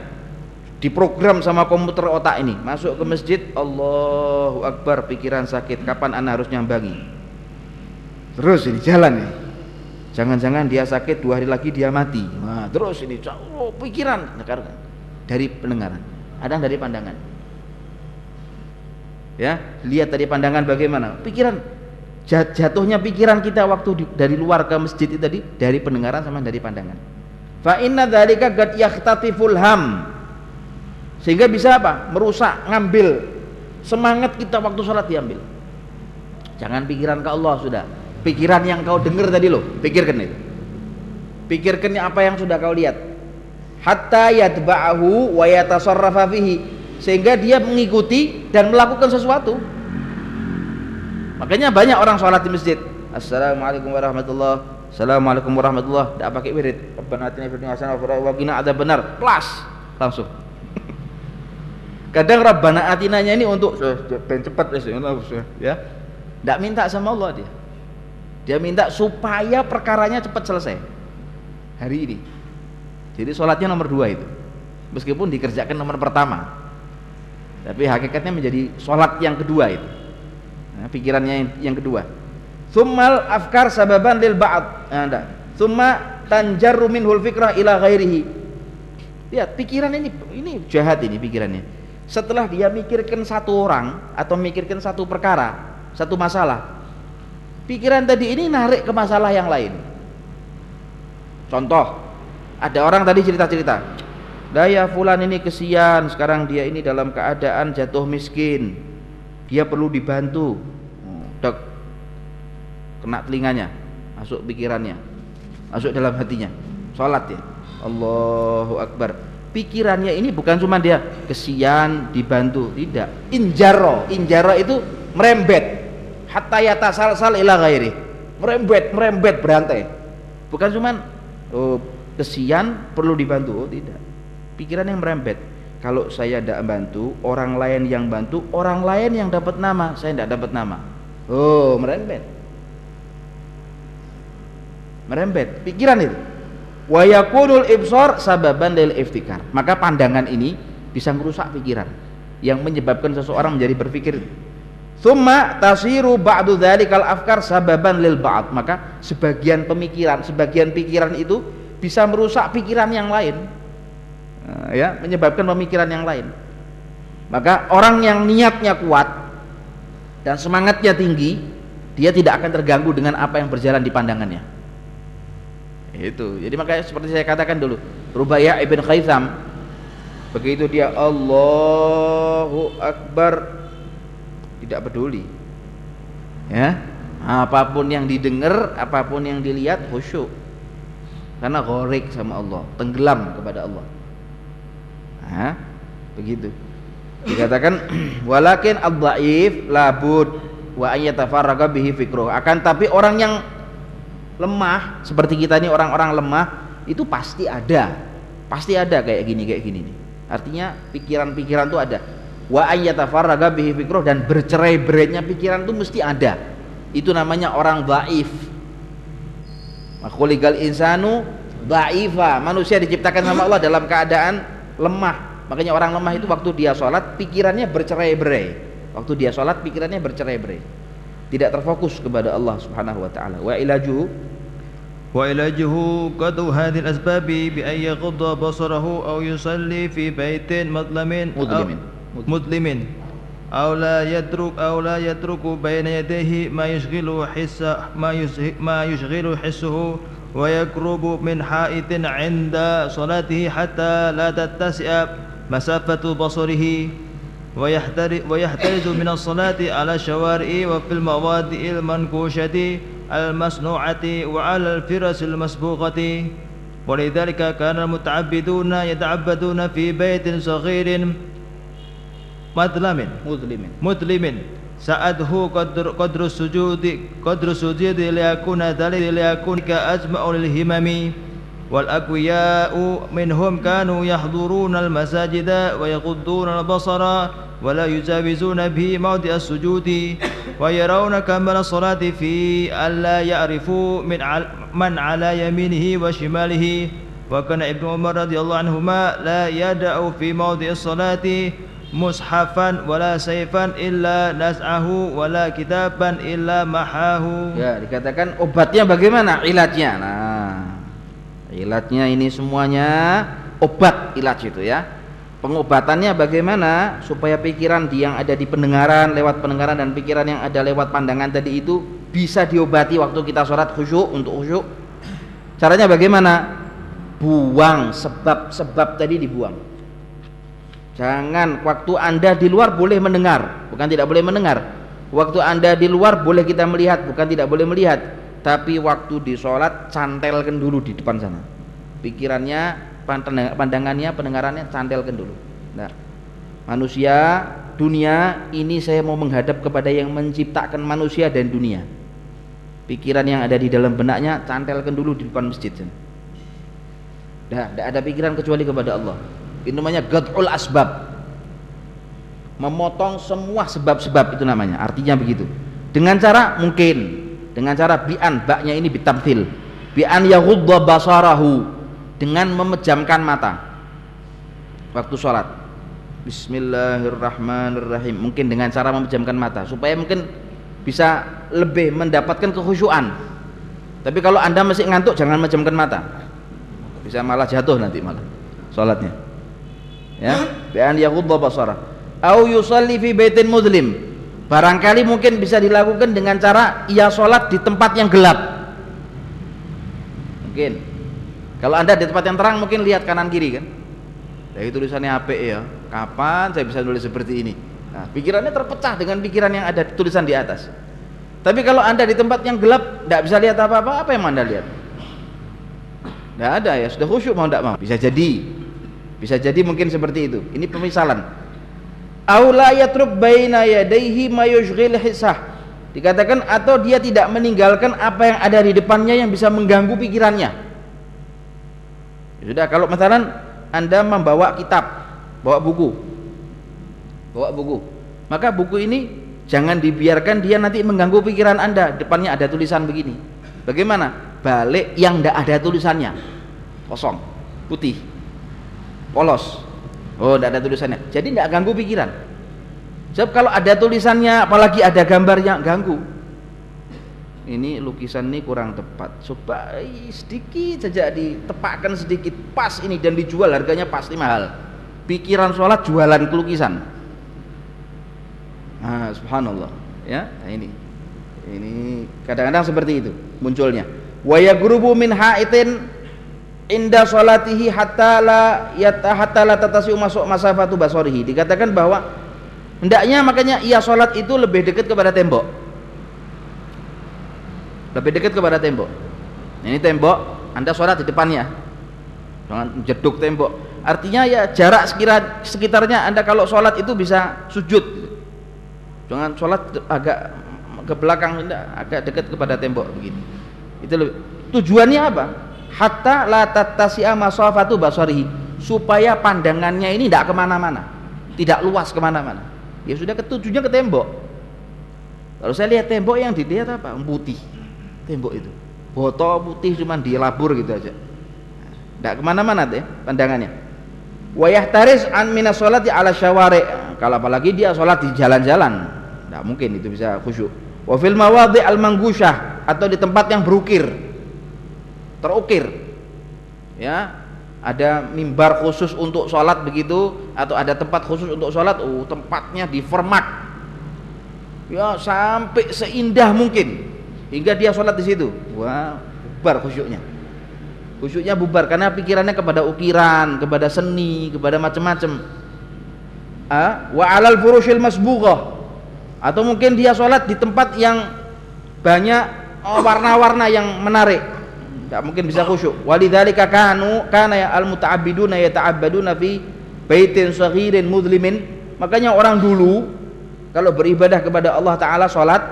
Diprogram sama komputer otak ini. Masuk ke masjid Allahu Akbar pikiran sakit. Kapan anda harus nyambangi? Terus ini jalan nih jangan-jangan dia sakit dua hari lagi dia mati. Nah, terus ini oh, pikiran dari pendengaran. Ada dari pandangan? Ya lihat dari pandangan bagaimana? Pikiran. Jatuhnya pikiran kita waktu di, dari luar ke masjid itu tadi dari pendengaran sama dari pandangan. Fa inna dzalika qad yahtatiful ham. Sehingga bisa apa? Merusak ngambil. Semangat kita waktu sholat diambil. Jangan pikiran ke Allah sudah pikiran yang kau dengar tadi loh pikirkan itu pikirkan apa yang sudah kau lihat hatta yatba'ahu wa yatasarrafa fihi sehingga dia mengikuti dan melakukan sesuatu Makanya banyak orang sholat di masjid. Assalamualaikum warahmatullah. Assalamualaikum warahmatullah. Tidak pakai wirid. Rabbana atina fid dunya hasanah wa qina ada benar. Kelas langsung. Kadang Rabbana atinanya ini untuk cepat ya. Tidak minta sama Allah dia. Dia minta supaya perkaranya cepat selesai. Hari ini. Jadi sholatnya nomor dua itu. Meskipun dikerjakan nomor pertama. Tapi hakikatnya menjadi sholat yang kedua itu. Nah, pikirannya yang, yang kedua. Summal afkar sababan lil ba'd. Nah, summa tanjarru minhul fikrah ila ghairihi. Lihat pikiran ini ini jahat ini pikirannya. Setelah dia mikirkan satu orang atau mikirkan satu perkara satu masalah pikiran tadi ini narik ke masalah yang lain. Contoh ada orang tadi cerita-cerita daya fulan ini kesian sekarang dia ini dalam keadaan jatuh miskin. Dia perlu dibantu. Dok. Kena telinganya masuk pikirannya masuk dalam hatinya. Sholat ya. Allahu Akbar. Pikirannya ini bukan cuma dia kesian dibantu tidak. Injaro injaro itu merembet hatta yatasal sal ila ghairi. Merembet merembet berantai. Bukan cuma oh, kesian perlu dibantu. Oh tidak. Pikiran yang merembet. Kalau saya tidak bantu orang lain yang bantu orang lain yang dapat nama. Saya tidak dapat nama. Oh merembet. Merembet. Pikiran itu. Wa yakunul ibsar sababan lil iftikar. Maka pandangan ini bisa merusak pikiran. Yang menyebabkan seseorang menjadi berpikir Thumma tasiru ba'du dzalikal afkar sababan lil ba'd. Maka sebagian pemikiran, sebagian pikiran itu bisa merusak pikiran yang lain. Eh, ya menyebabkan pemikiran yang lain. Maka orang yang niatnya kuat dan semangatnya tinggi dia tidak akan terganggu dengan apa yang berjalan di pandangannya. Itu. Jadi makanya seperti saya katakan dulu Rubaya ibn Khaitham begitu dia Allahu Akbar tidak peduli. Ya apa pun yang didengar apa pun yang dilihat khusyuk. Karena ghorik sama Allah tenggelam kepada Allah. Nah, begitu. Dikatakan walakin ad-dhaif labud wa an yatafarraga bihi fikruh. Akan tapi orang yang lemah seperti kita ini orang-orang lemah itu pasti ada. Pasti ada kayak gini kayak gini nih. Artinya pikiran-pikiran itu ada wa an yatafarraga bihi fikruh dan bercerai-berainya pikiran itu mesti ada. Itu namanya orang dhaif makuligal insanu dhaifa manusia diciptakan sama Allah dalam keadaan lemah. Makanya orang lemah itu waktu dia sholat pikirannya bercerai-berai. Waktu dia sholat pikirannya bercerai-berai. Tidak terfokus kepada Allah Subhanahu wa taala. Wa ilajuhu hadhihi al-asbab bi an yaghudda basarahu aw yusalli fi baitin مظلم أو لا يترك أو لا يترك بين يديه ما يشغل حس ما ما يشغل حسه ويقرب من حائط عند صلاته حتى لا تتسع مسافة بصره. ويحترز من الصلاة على الشوارع وفي المواد المنكوشة المصنوعة وعلى الفرس المسبوقة. ولذلك كان المتعبدون يتعبدون في بيت صغير مظلم مظلم. مظلم. سأده قدر قدر السجود قدر السجود ليكون ذلك ليكون كأجمع للهمم. والأقوياء منهم كانوا يحضرون المساجد ويغضون البصر ولا يجاوزون به موضع السجود ويرون كمال الصلاة في ألا يعرفوا من من على يمينه وشماله. وكان ابن عمر رضي الله عنهما لا يدع في موضع الصلاة mushafan wala saifan illa nas'ahu wala kitaban illa mahahu ya dikatakan obatnya bagaimana ilatnya nah Ilatnya ini semuanya obat ilat itu ya. Pengobatannya bagaimana supaya pikiran yang ada di pendengaran lewat pendengaran dan pikiran yang ada lewat pandangan tadi itu bisa diobati waktu kita sholat khusyuk untuk khusyuk. Caranya bagaimana? Buang sebab-sebab tadi dibuang. Jangan waktu Anda di luar boleh mendengar, bukan tidak boleh mendengar. Waktu Anda di luar boleh kita melihat, bukan tidak boleh melihat. Tapi waktu di sholat cantelkan dulu di depan sana. Pikirannya pandangannya pendengarannya cantelkan dulu. Nah manusia dunia ini saya mau menghadap kepada yang menciptakan manusia dan dunia. Pikiran yang ada di dalam benaknya cantelkan dulu di depan masjid Nah, tidak ada pikiran kecuali kepada Allah. Ini namanya gad'ul asbab. Memotong semua sebab-sebab itu namanya. Artinya begitu. Dengan cara mungkin. Dengan cara bi'an. Baknya ini bitamthil. Bi'an yaghudda basarahu. Dengan memejamkan mata. Waktu sholat. Bismillahirrahmanirrahim. Mungkin dengan cara memejamkan mata. Supaya mungkin bisa lebih mendapatkan kekhusyuan. Tapi kalau anda masih ngantuk jangan memejamkan mata. Bisa malah jatuh nanti malah sholatnya ya? Bi'an yaghudda basarah. Au yusalli fi baitin muslim. Barangkali mungkin bisa dilakukan dengan cara ia sholat di tempat yang gelap. Mungkin. Kalau anda di tempat yang terang mungkin lihat kanan kiri kan? Dari tulisannya HP ya. Kapan saya bisa nulis seperti ini? Nah, pikirannya terpecah dengan pikiran yang ada tulisan di atas. Tapi kalau anda di tempat yang gelap tidak bisa lihat apa-apa apa yang anda lihat? Tidak ada ya sudah khusyuk mau tidak mau. Bisa jadi bisa jadi mungkin seperti itu. Ini pemisalan. Aula yatruk baina yadayhi ma yushghil hisah. Dikatakan atau dia tidak meninggalkan apa yang ada di depannya yang bisa mengganggu pikirannya. Ya sudah kalau misalnya anda membawa kitab bawa buku bawa buku maka buku ini jangan dibiarkan dia nanti mengganggu pikiran anda. Depannya ada tulisan begini. Bagaimana? Balik yang tidak ada tulisannya. Kosong. Putih polos Oh, tidak ada tulisannya. Jadi tidak ganggu pikiran. Sebab kalau ada tulisannya, apalagi ada gambarnya, ganggu. Ini lukisan ini kurang tepat. Coba sedikit saja ditepakkan sedikit pas ini dan dijual harganya pasti mahal. Pikiran sholat jualan lukisan. Nah, subhanallah. Ya, nah ini. Ini kadang-kadang seperti itu munculnya. Wa yagrubu min haitin inda salatihi hatta la yata hatta la tatasiu masuk masafatu basorihi. Dikatakan bahwa hendaknya makanya ia salat itu lebih dekat kepada tembok. Lebih dekat kepada tembok. Ini tembok anda sholat di depannya. Jangan jeduk tembok. Artinya ya jarak sekira, sekitarnya anda kalau sholat itu bisa sujud. Jangan sholat agak ke belakang agak dekat kepada tembok begini. Itu lebih, tujuannya apa hatta la tattasi'a masafatu basarihi. Supaya pandangannya ini tidak ke mana-mana. Tidak luas ke mana-mana. Ya sudah ketujuhnya ke tembok. Kalau saya lihat tembok yang dilihat apa? Putih. Tembok itu. Botol putih cuma dilabur gitu aja. Tidak ke mana-mana deh pandangannya. Wayah taris an minas sholati ala syawari. Kalau apalagi dia sholat di jalan-jalan. Tidak mungkin itu bisa khusyuk. Wa fil mawadhi al manggusyah atau di tempat yang berukir terukir. Ya ada mimbar khusus untuk sholat begitu atau ada tempat khusus untuk sholat oh tempatnya di format. Ya sampai seindah mungkin. Hingga dia sholat di situ. Wah bubar khusyuknya. Khusyuknya bubar karena pikirannya kepada ukiran kepada seni kepada macam-macam. Ah, wa alal furushil masbughah atau mungkin dia sholat di tempat yang banyak warna-warna yang menarik tidak mungkin bisa khusyuk. Walidzalika kanu kana ya al muta'abbiduna yata'abbaduna fi baitin saghirin mudlimin makanya orang dulu kalau beribadah kepada Allah taala salat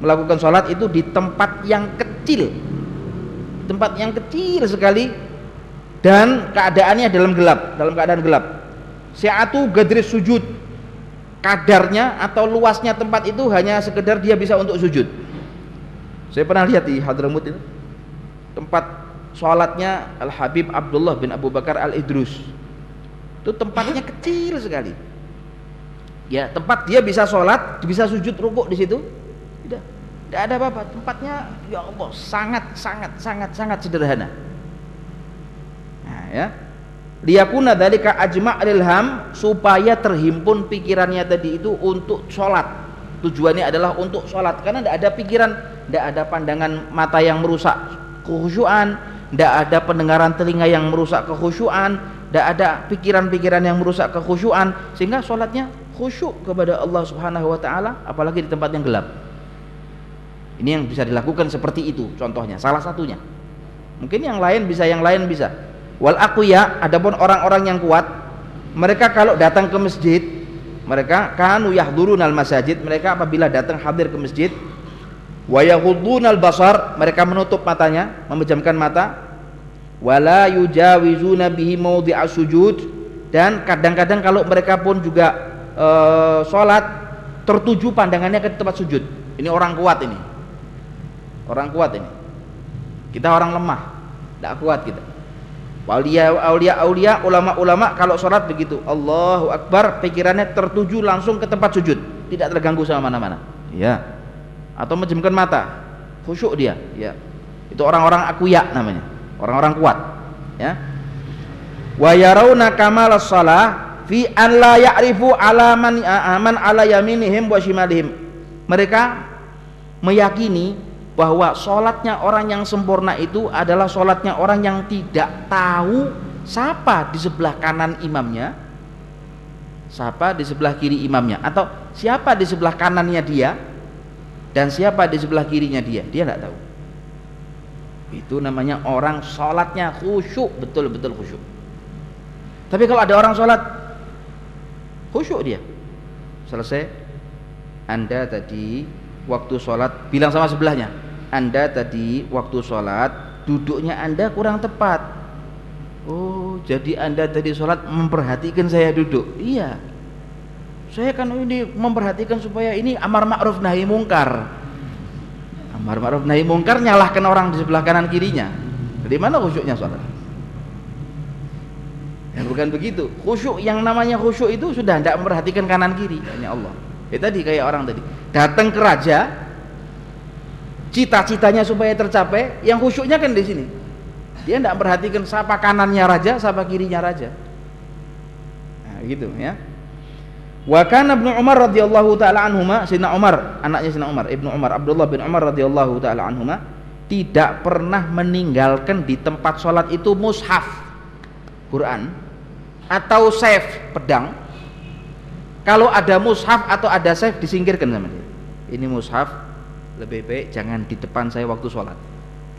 melakukan salat itu di tempat yang kecil. Tempat yang kecil sekali. Dan keadaannya dalam gelap dalam keadaan gelap. Si'atu gadris sujud. Kadarnya atau luasnya tempat itu hanya sekedar dia bisa untuk sujud. Saya pernah lihat di Hadramut itu tempat sholatnya Al Habib Abdullah bin Abu Bakar Al Idrus itu tempatnya kecil sekali. Ya tempat dia bisa sholat bisa sujud rukuk di situ. Tidak tidak ada apa-apa. Tempatnya ya Allah sangat sangat sangat sangat sederhana. Nah ya. Liyakuna dalika ajma' ham supaya terhimpun pikirannya tadi itu untuk sholat. Tujuannya adalah untuk sholat. Karena tidak ada pikiran tidak ada pandangan mata yang merusak kekhusyuan, tidak ada pendengaran telinga yang merusak kekhusyuan, tidak ada pikiran-pikiran yang merusak kekhusyuan, sehingga sholatnya khusyuk kepada Allah Subhanahu wa taala apalagi di tempat yang gelap. Ini yang bisa dilakukan seperti itu contohnya, salah satunya. Mungkin yang lain bisa, yang lain bisa. Wal ya, adapun orang-orang yang kuat, mereka kalau datang ke masjid, mereka kanu yahdurunal masajid, mereka apabila datang hadir ke masjid, wa al basar mereka menutup matanya memejamkan mata. Wala yujawizuna bihi mawdi'a sujud. Dan kadang-kadang kalau mereka pun juga e, sholat tertuju pandangannya ke tempat sujud. Ini orang kuat ini. Orang kuat ini. Kita orang lemah. Tidak kuat kita. Aulia, aulia, aulia, ulama-ulama kalau sholat begitu. Allahu Akbar pikirannya tertuju langsung ke tempat sujud. Tidak terganggu sama mana-mana. Ya atau menjemkan mata. Khusyuk dia ya. Itu orang-orang akuya namanya. Orang-orang kuat ya. Wa yarawna shalah fi an la ya'rifu ala man aman ala yaminihim wa shimalihim. Mereka meyakini bahwa sholatnya orang yang sempurna itu adalah sholatnya orang yang tidak tahu siapa di sebelah kanan imamnya siapa di sebelah kiri imamnya atau siapa di sebelah kanannya dia dan siapa di sebelah kirinya dia? Dia tidak tahu. Itu namanya orang sholatnya khusyuk betul-betul khusyuk. Tapi kalau ada orang sholat khusyuk dia. Selesai. Anda tadi waktu sholat bilang sama sebelahnya anda tadi waktu sholat duduknya anda kurang tepat. Oh jadi anda tadi sholat memperhatikan saya duduk? Iya saya kan ini memperhatikan supaya ini amar ma'ruf nahi mungkar. Amar ma'ruf nahi mungkar nyalahkan orang di sebelah kanan kirinya. Dari mana khusyuknya sholat ya bukan begitu. Khusyuk yang namanya khusyuk itu sudah tidak memperhatikan kanan kiri. Hanya Allah. Ya tadi kayak orang tadi. Datang ke raja cita-citanya supaya tercapai yang khusyuknya kan di sini. Dia tidak memperhatikan siapa kanannya raja siapa kirinya raja. Nah, gitu ya Wa kana Ibnu Umar radhiyallahu taala anhuma, Sayyidina Umar, anaknya Sayyidina Umar, Ibnu Umar, Abdullah bin Umar radhiyallahu taala anhuma tidak pernah meninggalkan di tempat sholat itu mushaf Quran atau saif pedang. Kalau ada mushaf atau ada saif disingkirkan sama dia. Ini mushaf lebih baik jangan di depan saya waktu sholat.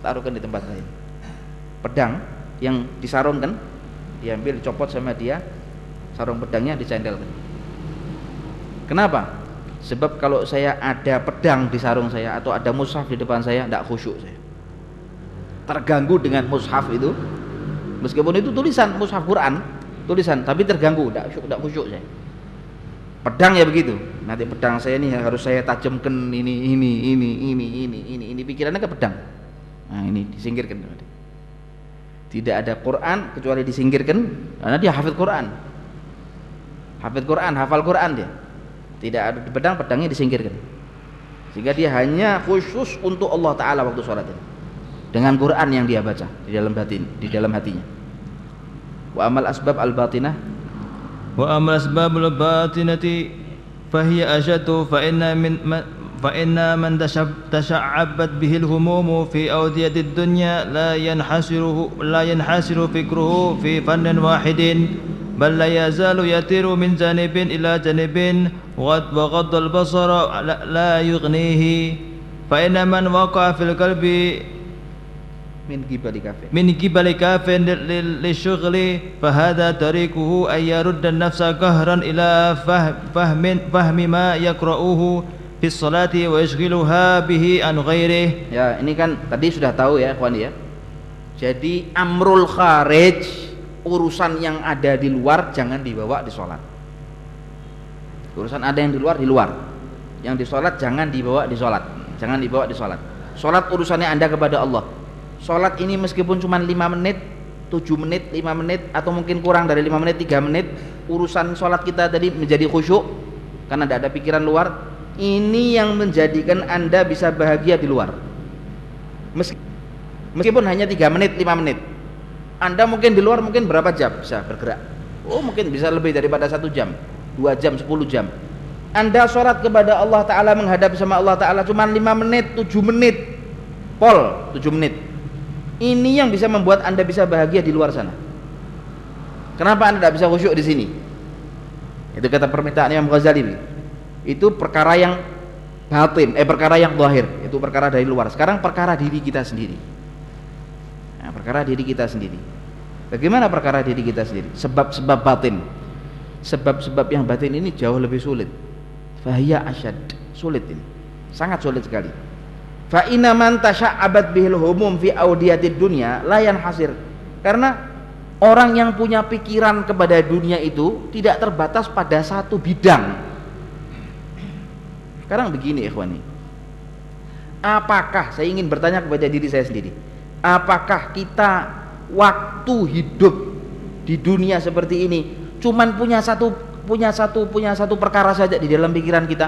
Taruhkan di tempat lain pedang yang disarungkan diambil dicopot sama dia sarung pedangnya dicendelkan kenapa? Sebab kalau saya ada pedang di sarung saya atau ada mushaf di depan saya tidak khusyuk saya. Terganggu dengan mushaf itu. Meskipun itu tulisan mushaf Quran tulisan tapi terganggu tidak tidak khusyuk saya. Pedang ya begitu. Nanti pedang saya ini harus saya tajamkan ini ini ini ini ini ini ini. Pikirannya ke pedang. Nah ini disingkirkan. Tidak ada Quran kecuali disingkirkan karena dia hafid Quran. Hafid Quran hafal Quran dia tidak ada pedang pedangnya disingkirkan. Sehingga dia hanya khusus untuk Allah Taala waktu sholat ini. Dengan Quran yang dia baca di dalam batin di dalam hatinya. Wa amal asbab al batinah wa amal asbab al batinati fahiya ashatu fa inna min fa inna man tashabbat bihi al humum fi awdiyat ad dunya la yanhasiru la yanhasiru fikruhu fi fannin wahidin. بل لا يزال يطير من جانب إلى جانب وغض البصر لا يغنيه فإن من وقع في القلب من قبل كاف من قبل كاف للشغل فهذا طريقه أن يرد النفس قهرا إلى فهم فهم, فهم ما يقرأه في الصلاة ويشغلها به عن غيره ya ini kan tadi sudah tahu ya kawan ya jadi amrul kharij urusan yang ada di luar jangan dibawa di sholat. Urusan ada yang di luar di luar. Yang di sholat jangan dibawa di sholat. Jangan dibawa di sholat. Sholat urusannya anda kepada Allah. Sholat ini meskipun cuma 5 menit 7 menit 5 menit atau mungkin kurang dari 5 menit 3 menit urusan sholat kita tadi menjadi khusyuk karena tidak ada pikiran luar ini yang menjadikan anda bisa bahagia di luar. Meskipun hanya 3 menit 5 menit anda mungkin di luar mungkin berapa jam bisa bergerak? Oh mungkin bisa lebih daripada satu jam, dua jam, sepuluh jam. Anda sholat kepada Allah Ta'ala menghadap sama Allah Ta'ala cuma lima menit, tujuh menit. Pol, tujuh menit. Ini yang bisa membuat Anda bisa bahagia di luar sana. Kenapa Anda tidak bisa khusyuk di sini? Itu kata permintaan Imam Ghazali Itu perkara yang batin, eh perkara yang zahir. Itu perkara dari luar. Sekarang perkara diri kita sendiri. Nah, Perkara diri kita sendiri Bagaimana perkara diri kita sendiri? Sebab-sebab batin. Sebab-sebab yang batin ini jauh lebih sulit. Fahiyya asyad. Sulit ini. Sangat sulit sekali. Fa inna man tasya'abat bihil humum fi audiyatid dunya layan hasir. Karena orang yang punya pikiran kepada dunia itu tidak terbatas pada satu bidang. Sekarang begini ikhwani. Apakah saya ingin bertanya kepada diri saya sendiri? Apakah kita waktu hidup di dunia seperti ini. Cuman punya satu punya satu punya satu perkara saja di dalam pikiran kita.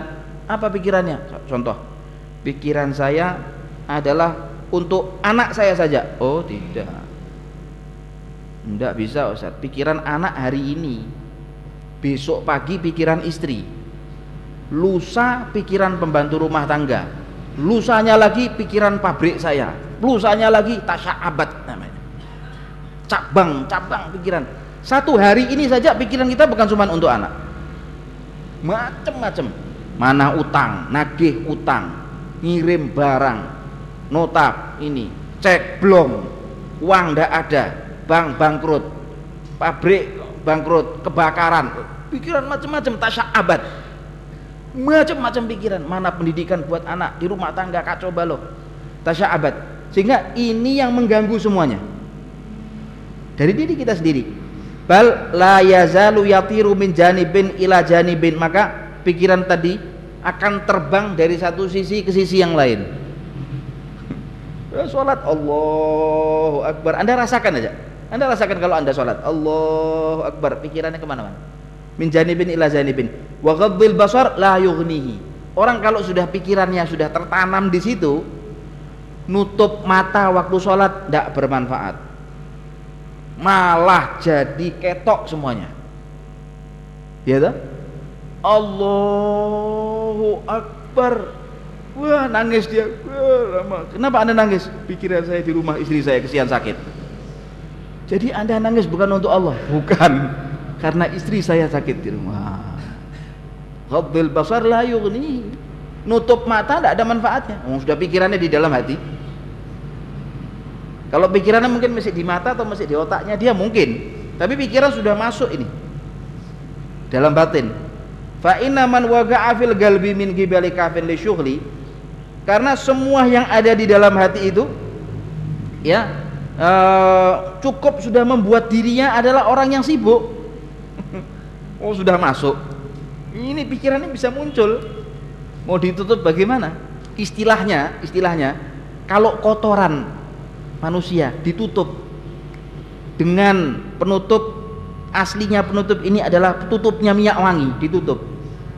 Apa pikirannya? Contoh. Pikiran saya adalah untuk anak saya saja. Oh tidak. Tidak bisa Ustaz. Pikiran anak hari ini besok pagi pikiran istri. Lusa pikiran pembantu rumah tangga. Lusanya lagi pikiran pabrik saya. Lusanya lagi tasya abad namanya cabang-cabang pikiran. Satu hari ini saja pikiran kita bukan cuma untuk anak. Macam-macam. Mana utang, nagih utang, ngirim barang, nota ini, cek belum, uang ndak ada, bank bangkrut, pabrik bangkrut, kebakaran, pikiran macam-macam tasya abad macam-macam pikiran mana pendidikan buat anak di rumah tangga kacau balau tasya abad sehingga ini yang mengganggu semuanya dari diri kita sendiri. Bal la yazalu yatiru min janibin ila janibin. Maka pikiran tadi akan terbang dari satu sisi ke sisi yang lain. Sholat. Allahu Akbar. Anda rasakan aja. Anda rasakan kalau anda sholat. Allahu Akbar. Pikirannya ke mana-mana. Min janibin ila janibin. Wa ghaddil basar la yughnihi. Orang kalau sudah pikirannya sudah tertanam di situ nutup mata waktu sholat tidak bermanfaat malah jadi ketok semuanya. Ya tak? Allahu Akbar. Wah nangis dia. Wah, lama. kenapa anda nangis? Pikiran saya di rumah istri saya kesian sakit. Jadi anda nangis bukan untuk Allah? Bukan. Karena istri saya sakit di rumah. Ghaddil basar la yughni. Nutup mata tidak ada manfaatnya. Sudah pikirannya di dalam hati Kalau pikirannya mungkin masih di mata atau masih di otaknya dia mungkin, tapi pikiran sudah masuk ini dalam batin. Fa inna man waga'a fil galbi min gibali kafin li syughli karena semua yang ada di dalam hati itu ya uh, cukup sudah membuat dirinya adalah orang yang sibuk. oh sudah masuk. Ini pikirannya bisa muncul. Mau ditutup bagaimana? Istilahnya, istilahnya kalau kotoran manusia ditutup. Dengan penutup aslinya penutup ini adalah tutupnya minyak wangi ditutup.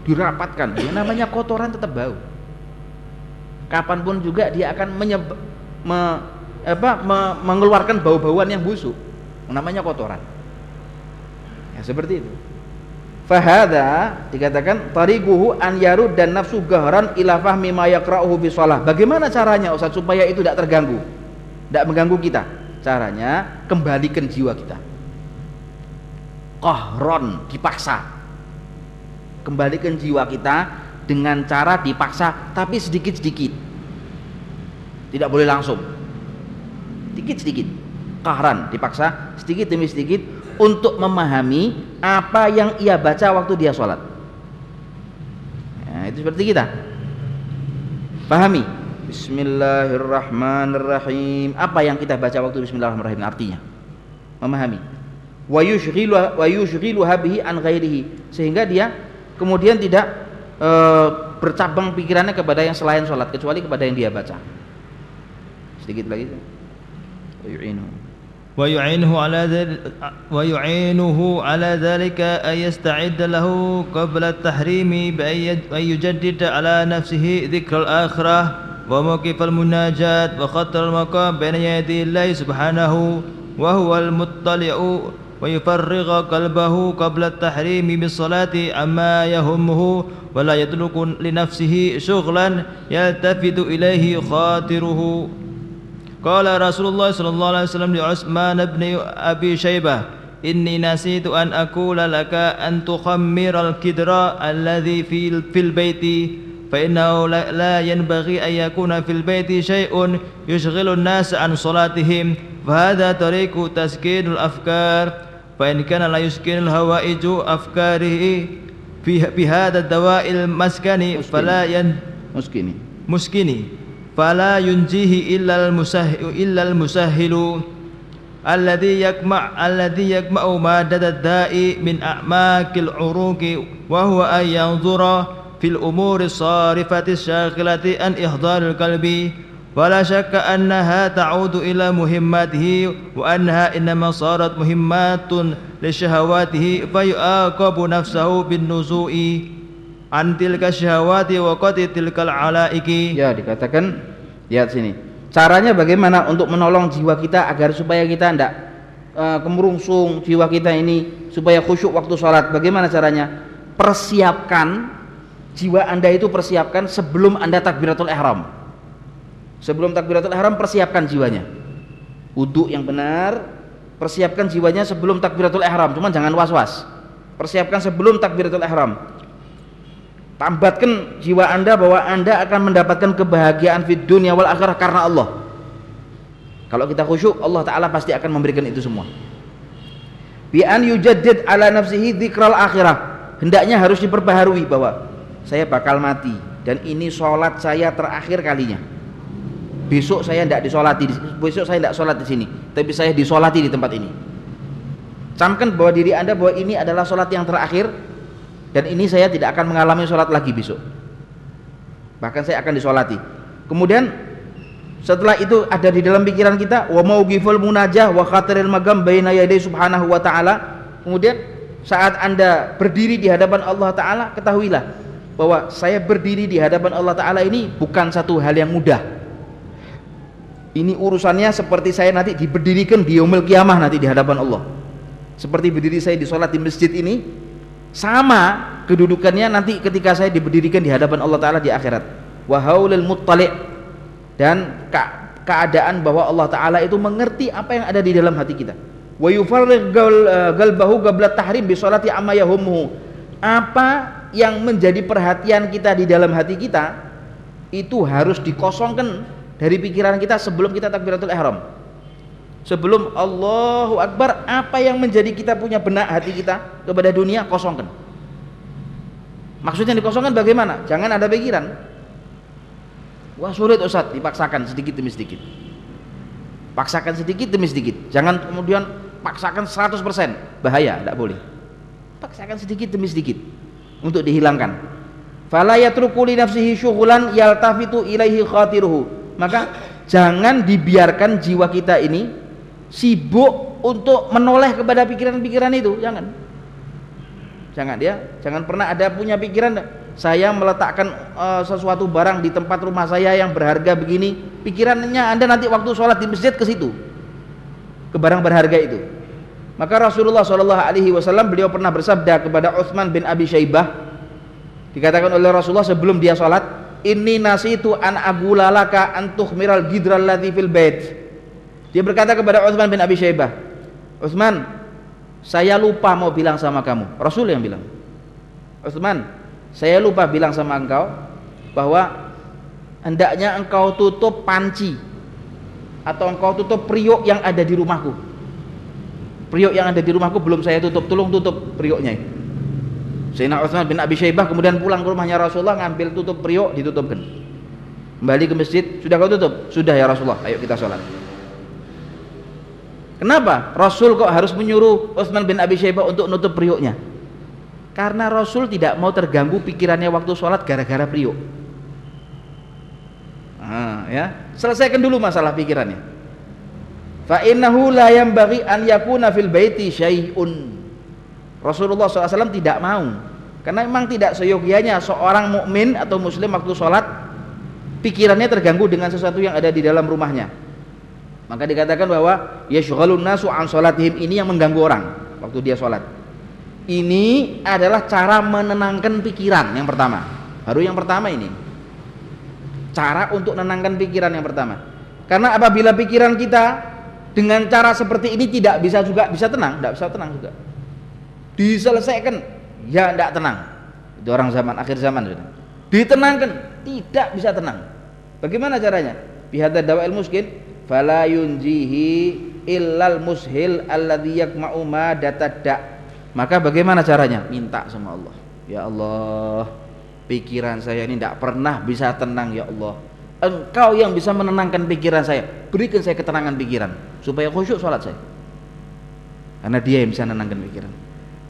Dirapatkan. Yang namanya kotoran tetap bau. Kapan pun juga dia akan menyeb, me, apa, me, mengeluarkan bau-bauan yang busuk. Namanya kotoran. Ya seperti itu. Fahada dikatakan tariguhu an yarud dan nafsu gahran ila fahmi ma fi Bagaimana caranya Ustaz supaya itu tidak terganggu? Tidak mengganggu kita. Caranya kembalikan jiwa kita. Kohron dipaksa. Kembalikan jiwa kita dengan cara dipaksa tapi sedikit-sedikit. Tidak boleh langsung. Sedikit-sedikit. Kahran dipaksa sedikit demi sedikit untuk memahami apa yang ia baca waktu dia sholat. Ya, itu seperti kita. Pahami. Bismillahirrahmanirrahim. Apa yang kita baca waktu Bismillahirrahmanirrahim artinya? Memahami. Wa yushghilu wa yushghilu habihi an ghairihi sehingga dia kemudian tidak e, bercabang pikirannya kepada yang selain salat kecuali kepada yang dia baca. Sedikit lagi. Wa yu'inu wa yu'inuhu ala wa yu'inuhu ala dhalika ay yasta'id lahu qabla at-tahrimi bi ay yujaddid ala nafsihi dhikra al-akhirah وموقف المناجاة وخطر المقام بين يدي الله سبحانه وهو المطلع ويفرغ قلبه قبل التحريم بالصلاة عما يهمه ولا يترك لنفسه شغلا يلتفت إليه خاطره. قال رسول الله صلى الله عليه وسلم لعثمان بن أبي شيبة إني نسيت أن أقول لك أن تخمر الكدر الذي في في البيت. فإنه لا ينبغي أن يكون في البيت شيء يشغل الناس عن صلاتهم فهذا طريق تسكين الأفكار فإن كان لا يسكن الهوائج أفكاره في بهذا الدواء المسكن فلا ين مسكني مسكني فلا ينجيه إلا المسهل إلا المسهل الذي يجمع الذي يجمع مادة الداء من أعماق العروق وهو أن ينظر في الأمور الصارفة الشاغلة عن إحضار القلب ولا شك أنها تعود إلى مهماته وأنها إنما صارت مهمات لشهواته فيعاقب نفسه بالنزوء an tilka syahwati wa qati tilkal alaiki ya dikatakan lihat sini caranya bagaimana untuk menolong jiwa kita agar supaya kita tidak uh, eh, kemerungsung jiwa kita ini supaya khusyuk waktu sholat bagaimana caranya persiapkan jiwa anda itu persiapkan sebelum anda takbiratul ihram sebelum takbiratul ihram persiapkan jiwanya wudhu yang benar persiapkan jiwanya sebelum takbiratul ihram cuman jangan was-was persiapkan sebelum takbiratul ihram Tambatkan jiwa anda bahwa anda akan mendapatkan kebahagiaan di dunia wal akhirah karena Allah. Kalau kita khusyuk, Allah Ta'ala pasti akan memberikan itu semua. Bi an yujaddid ala nafsihi dzikral akhirah. Hendaknya harus diperbaharui bahwa saya bakal mati. Dan ini sholat saya terakhir kalinya. Besok saya tidak disolati, besok saya tidak sholat di sini, tapi saya disolati di tempat ini. Camkan bahwa diri anda bahwa ini adalah sholat yang terakhir. Dan ini saya tidak akan mengalami sholat lagi besok. Bahkan saya akan disolati. Kemudian setelah itu ada di dalam pikiran kita wa mauqiful munajah wa khatiril magam baina yaday subhanahu wa ta'ala. Kemudian saat anda berdiri di hadapan Allah Ta'ala ketahuilah bahwa saya berdiri di hadapan Allah Ta'ala ini bukan satu hal yang mudah. Ini urusannya seperti saya nanti diberdirikan di yaumil kiamah nanti di hadapan Allah. Seperti berdiri saya di sholat di masjid ini sama kedudukannya nanti ketika saya diberdirikan di hadapan Allah Ta'ala di akhirat. Wahaulil dan ke keadaan bahwa Allah Ta'ala itu mengerti apa yang ada di dalam hati kita. Wa eh, galbahu gablat tahrim bi sholati apa yang menjadi perhatian kita di dalam hati kita itu harus dikosongkan dari pikiran kita sebelum kita takbiratul ihram. Sebelum Allahu Akbar apa yang menjadi kita punya benak hati kita kepada dunia kosongkan. Maksudnya dikosongkan bagaimana? Jangan ada pikiran. Wah sulit Ustaz. Dipaksakan sedikit demi sedikit. Paksakan sedikit demi sedikit. Jangan kemudian paksakan 100% bahaya tidak boleh. Paksakan sedikit demi sedikit untuk dihilangkan. Fala yatruku li nafsihi yaltafitu ilaihi maka jangan dibiarkan jiwa kita ini sibuk untuk menoleh kepada pikiran-pikiran itu. Jangan. Jangan dia jangan pernah ada punya pikiran saya meletakkan uh, sesuatu barang di tempat rumah saya yang berharga begini. Pikirannya anda nanti waktu sholat di masjid ke situ. Ke barang berharga itu maka Rasulullah Shallallahu Alaihi Wasallam beliau pernah bersabda kepada Utsman bin Abi Syaibah dikatakan oleh Rasulullah sebelum dia sholat ini nasi itu an agulalaka antuh miral gidral ladhi fil bait. Dia berkata kepada Utsman bin Abi Syaibah Utsman saya lupa mau bilang sama kamu. Rasul yang bilang Utsman saya lupa bilang sama engkau bahwa hendaknya engkau tutup panci atau engkau tutup priok yang ada di rumahku priok yang ada di rumahku belum saya tutup. Tolong tutup prioknya Sayyidina Utsman bin Abi Syaibah kemudian pulang ke rumahnya Rasulullah ngambil tutup priok ditutupkan. Kembali ke masjid sudah kau tutup? Sudah ya Rasulullah. Ayo kita sholat. Kenapa? Rasul kok harus menyuruh Utsman bin Abi Syaibah untuk nutup prioknya karena Rasul tidak mau terganggu pikirannya waktu sholat gara-gara priuk. Nah, ya. Selesaikan dulu masalah pikirannya fa innahu la yanbaghi an yakuna fil baiti syai'un. Rasulullah SAW tidak mau. Karena memang tidak seyogianya seorang mukmin atau muslim waktu sholat pikirannya terganggu dengan sesuatu yang ada di dalam rumahnya. Maka dikatakan bahwa yashghalun nasu an sholatihim ini yang mengganggu orang waktu dia sholat. Ini adalah cara menenangkan pikiran yang pertama. Baru yang pertama ini. Cara untuk menenangkan pikiran yang pertama. Karena apabila pikiran kita dengan cara seperti ini tidak bisa juga bisa tenang tidak bisa tenang juga. Diselesaikan. Ya tidak tenang. Itu orang zaman akhir zaman. Sudah ditenangkan. Tidak bisa tenang. Bagaimana caranya? Bihadza dawa'il muskin fala yunjihi illal mushil alladhi yakma'u ma maka bagaimana caranya? Minta sama Allah. Ya Allah, pikiran saya ini tidak pernah bisa tenang ya Allah. Engkau yang bisa menenangkan pikiran saya. Berikan saya ketenangan pikiran supaya khusyuk sholat saya. Karena dia yang bisa menenangkan pikiran.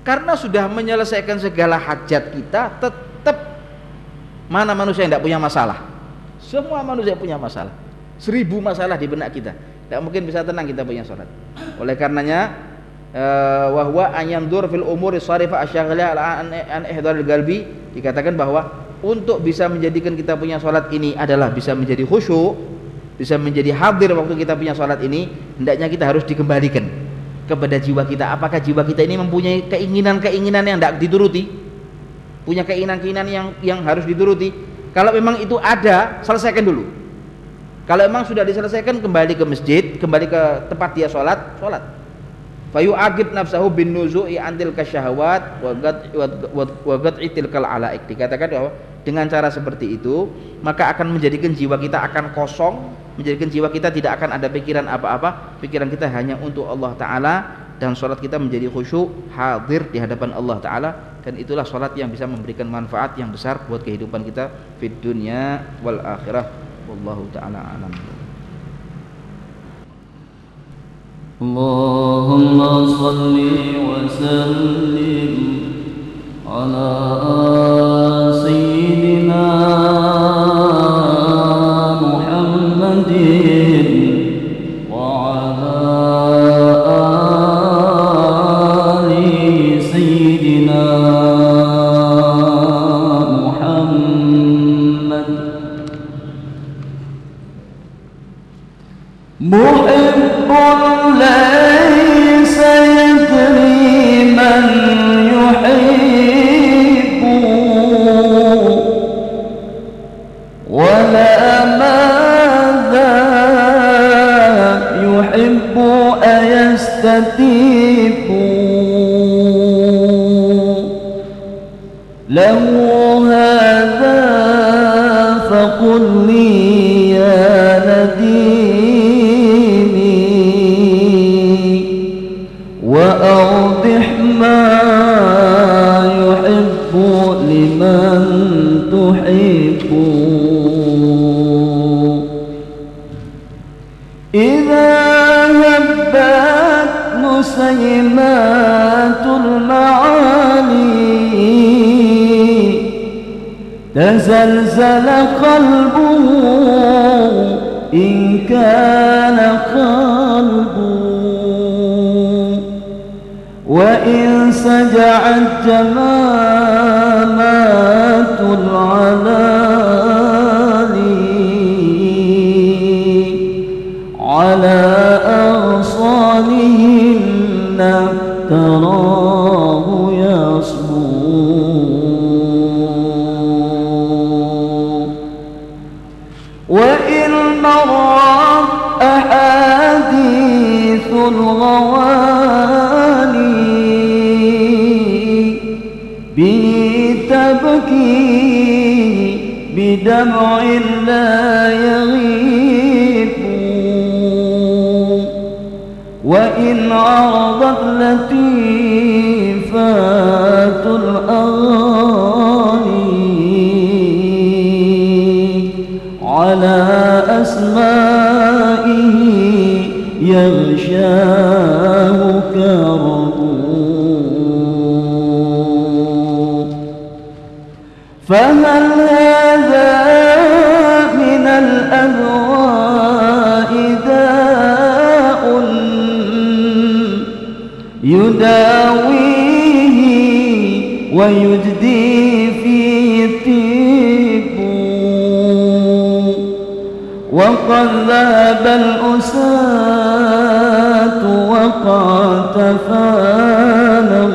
Karena sudah menyelesaikan segala hajat kita, tetap mana manusia yang tidak punya masalah? Semua manusia punya masalah. Seribu masalah di benak kita. Tidak mungkin bisa tenang kita punya sholat. Oleh karenanya Eh, wahwa anyandur fil umur sarifa asyaghala an ihdharil galbi dikatakan bahwa untuk bisa menjadikan kita punya sholat ini adalah bisa menjadi khusyuk bisa menjadi hadir waktu kita punya sholat ini hendaknya kita harus dikembalikan kepada jiwa kita. Apakah jiwa kita ini mempunyai keinginan-keinginan yang tidak dituruti? Punya keinginan-keinginan yang yang harus dituruti? Kalau memang itu ada selesaikan dulu. Kalau memang sudah diselesaikan kembali ke masjid kembali ke tempat dia sholat sholat agib nafsahu bin nuzu'i antil kasyahwat wa qat'i tilkal alaik. Dikatakan bahwa dengan cara seperti itu maka akan menjadikan jiwa kita akan kosong menjadikan jiwa kita tidak akan ada pikiran apa-apa. Pikiran kita hanya untuk Allah taala dan sholat kita menjadi khusyuk hadir di hadapan Allah taala. Dan itulah sholat yang bisa memberikan manfaat yang besar buat kehidupan kita di dunia wal akhirah. Wallahu taala alam اللهم صل وسلم على سيدنا قلبه وإن سجعت جمامات بدمع لا يغيب. وإن عرضت لطيفات الأغاني على أسمائه يغشاه كرب فهل ويجدي فيه طيب وقد ذهب الأساة وقد تفانوا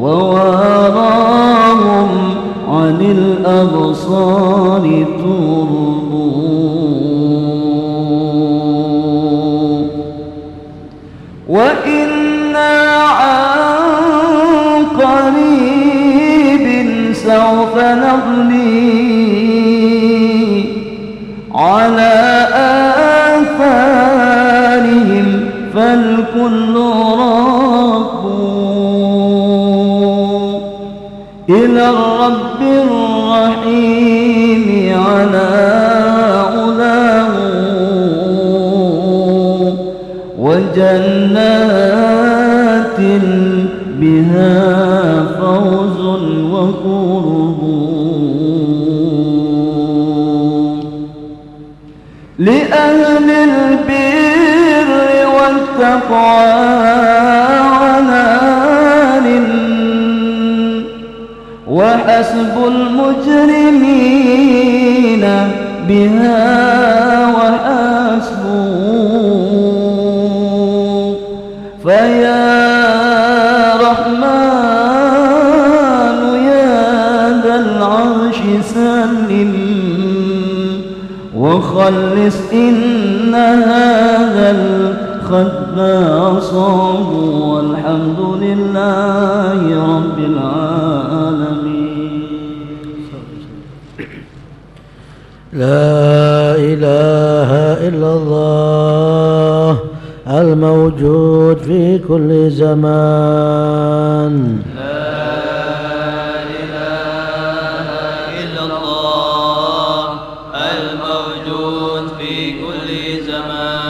وواراهم عن الأبصار تربوا آثارهم فالكل رب إلى الرب الرحيم على علاه وجنات بها فوز وقرب لأهل البر والتقوى عنان وحسب المجرمين بها وحسبوا وخلص إن هذا الخد أصاب والحمد لله رب العالمين. لا إله إلا الله الموجود في كل زمان. إلا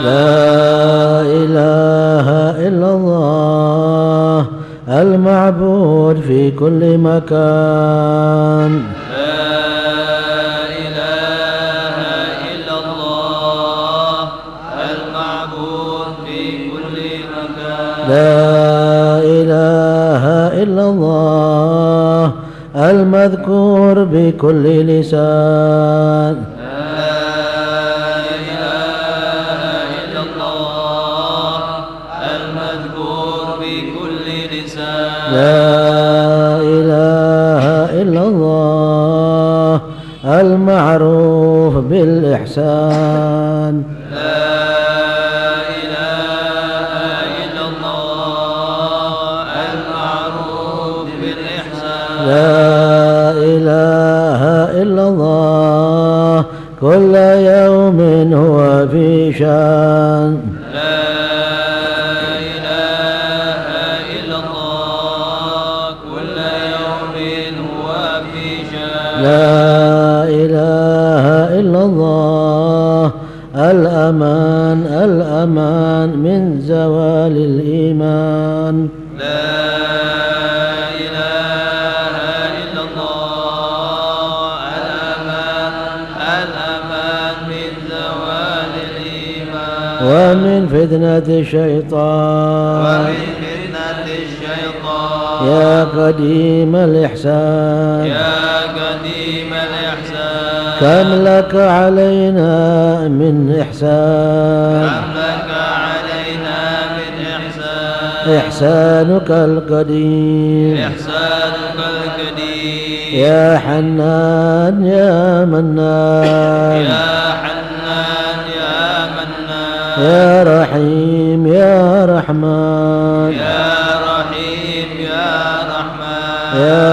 لا إله إلا الله المعبود في كل مكان. لا إله إلا الله المعبود في كل مكان. لا إله إلا الله المذكور بكل لسان. كم لك علينا من إحسان؟ كم لك علينا من إحسان؟ إحسانك القديم. إحسانك القديم. يا حنان يا منان. يا حنان يا منان. يا رحيم يا رحمن. يا رحيم يا رحمن. يا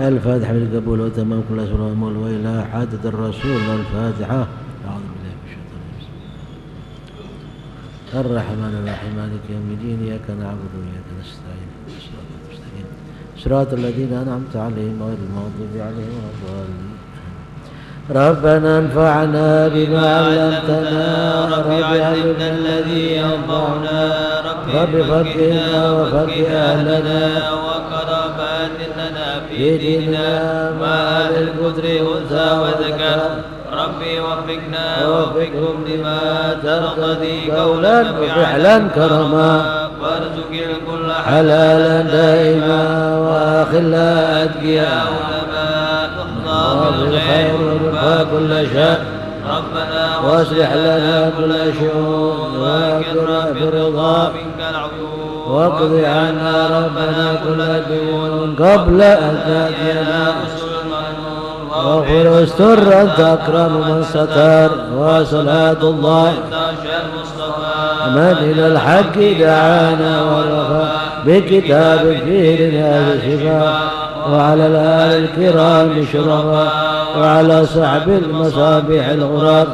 الفاتحة بالقبول وتمام كل أسرار والمول وإلى حادث الرسول الفاتحة. أعوذ بالله من الشيطان الرجيم. الرحمن الرحيم مالك يوم الدين إياك نعبد وإياك نستعين. صراط المستقيم. صراط الذين أنعمت عليهم غير المغضوب عليهم ولا الضالين. ربنا انفعنا بما علمتنا. رب علمنا الذي ينفعنا رب فقهنا وفقه أهلنا. ديننا ما أهل القدر أنثى وذكر ربي وفقنا ووفقهم لما ترتضي قولا وفعلا كرما. وارزق الكل حلالا دائما وأخلا أتقياء علماء الله بالخير شأن ربنا واصلح لنا كل شؤون. واكرم برضا منك واقض عنا ربنا كل ديون قبل أن تأتينا واغفر استر أنت أكرم من ستر. وصلاة الله. من إلى الحق دعانا والوفاء بكتاب فيه لنا شفاء. وعلى الآل الكرام شرفاء. وعلى صحب المصابيح اهدنا بهداك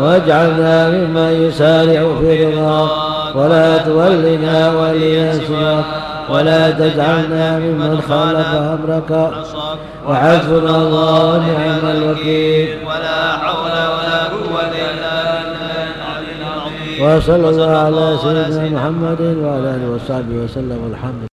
واجعلنا ممن يسارع في رضاك ولا تولنا وليا سواك ولا تجعلنا ممن خالف أمرك. وحسبنا الله ونعم الوكيل. ولا حول ولا قوة إلا بالله وصلى الله على سيدنا محمد وعلى آله وصحبه وسلم. والحمد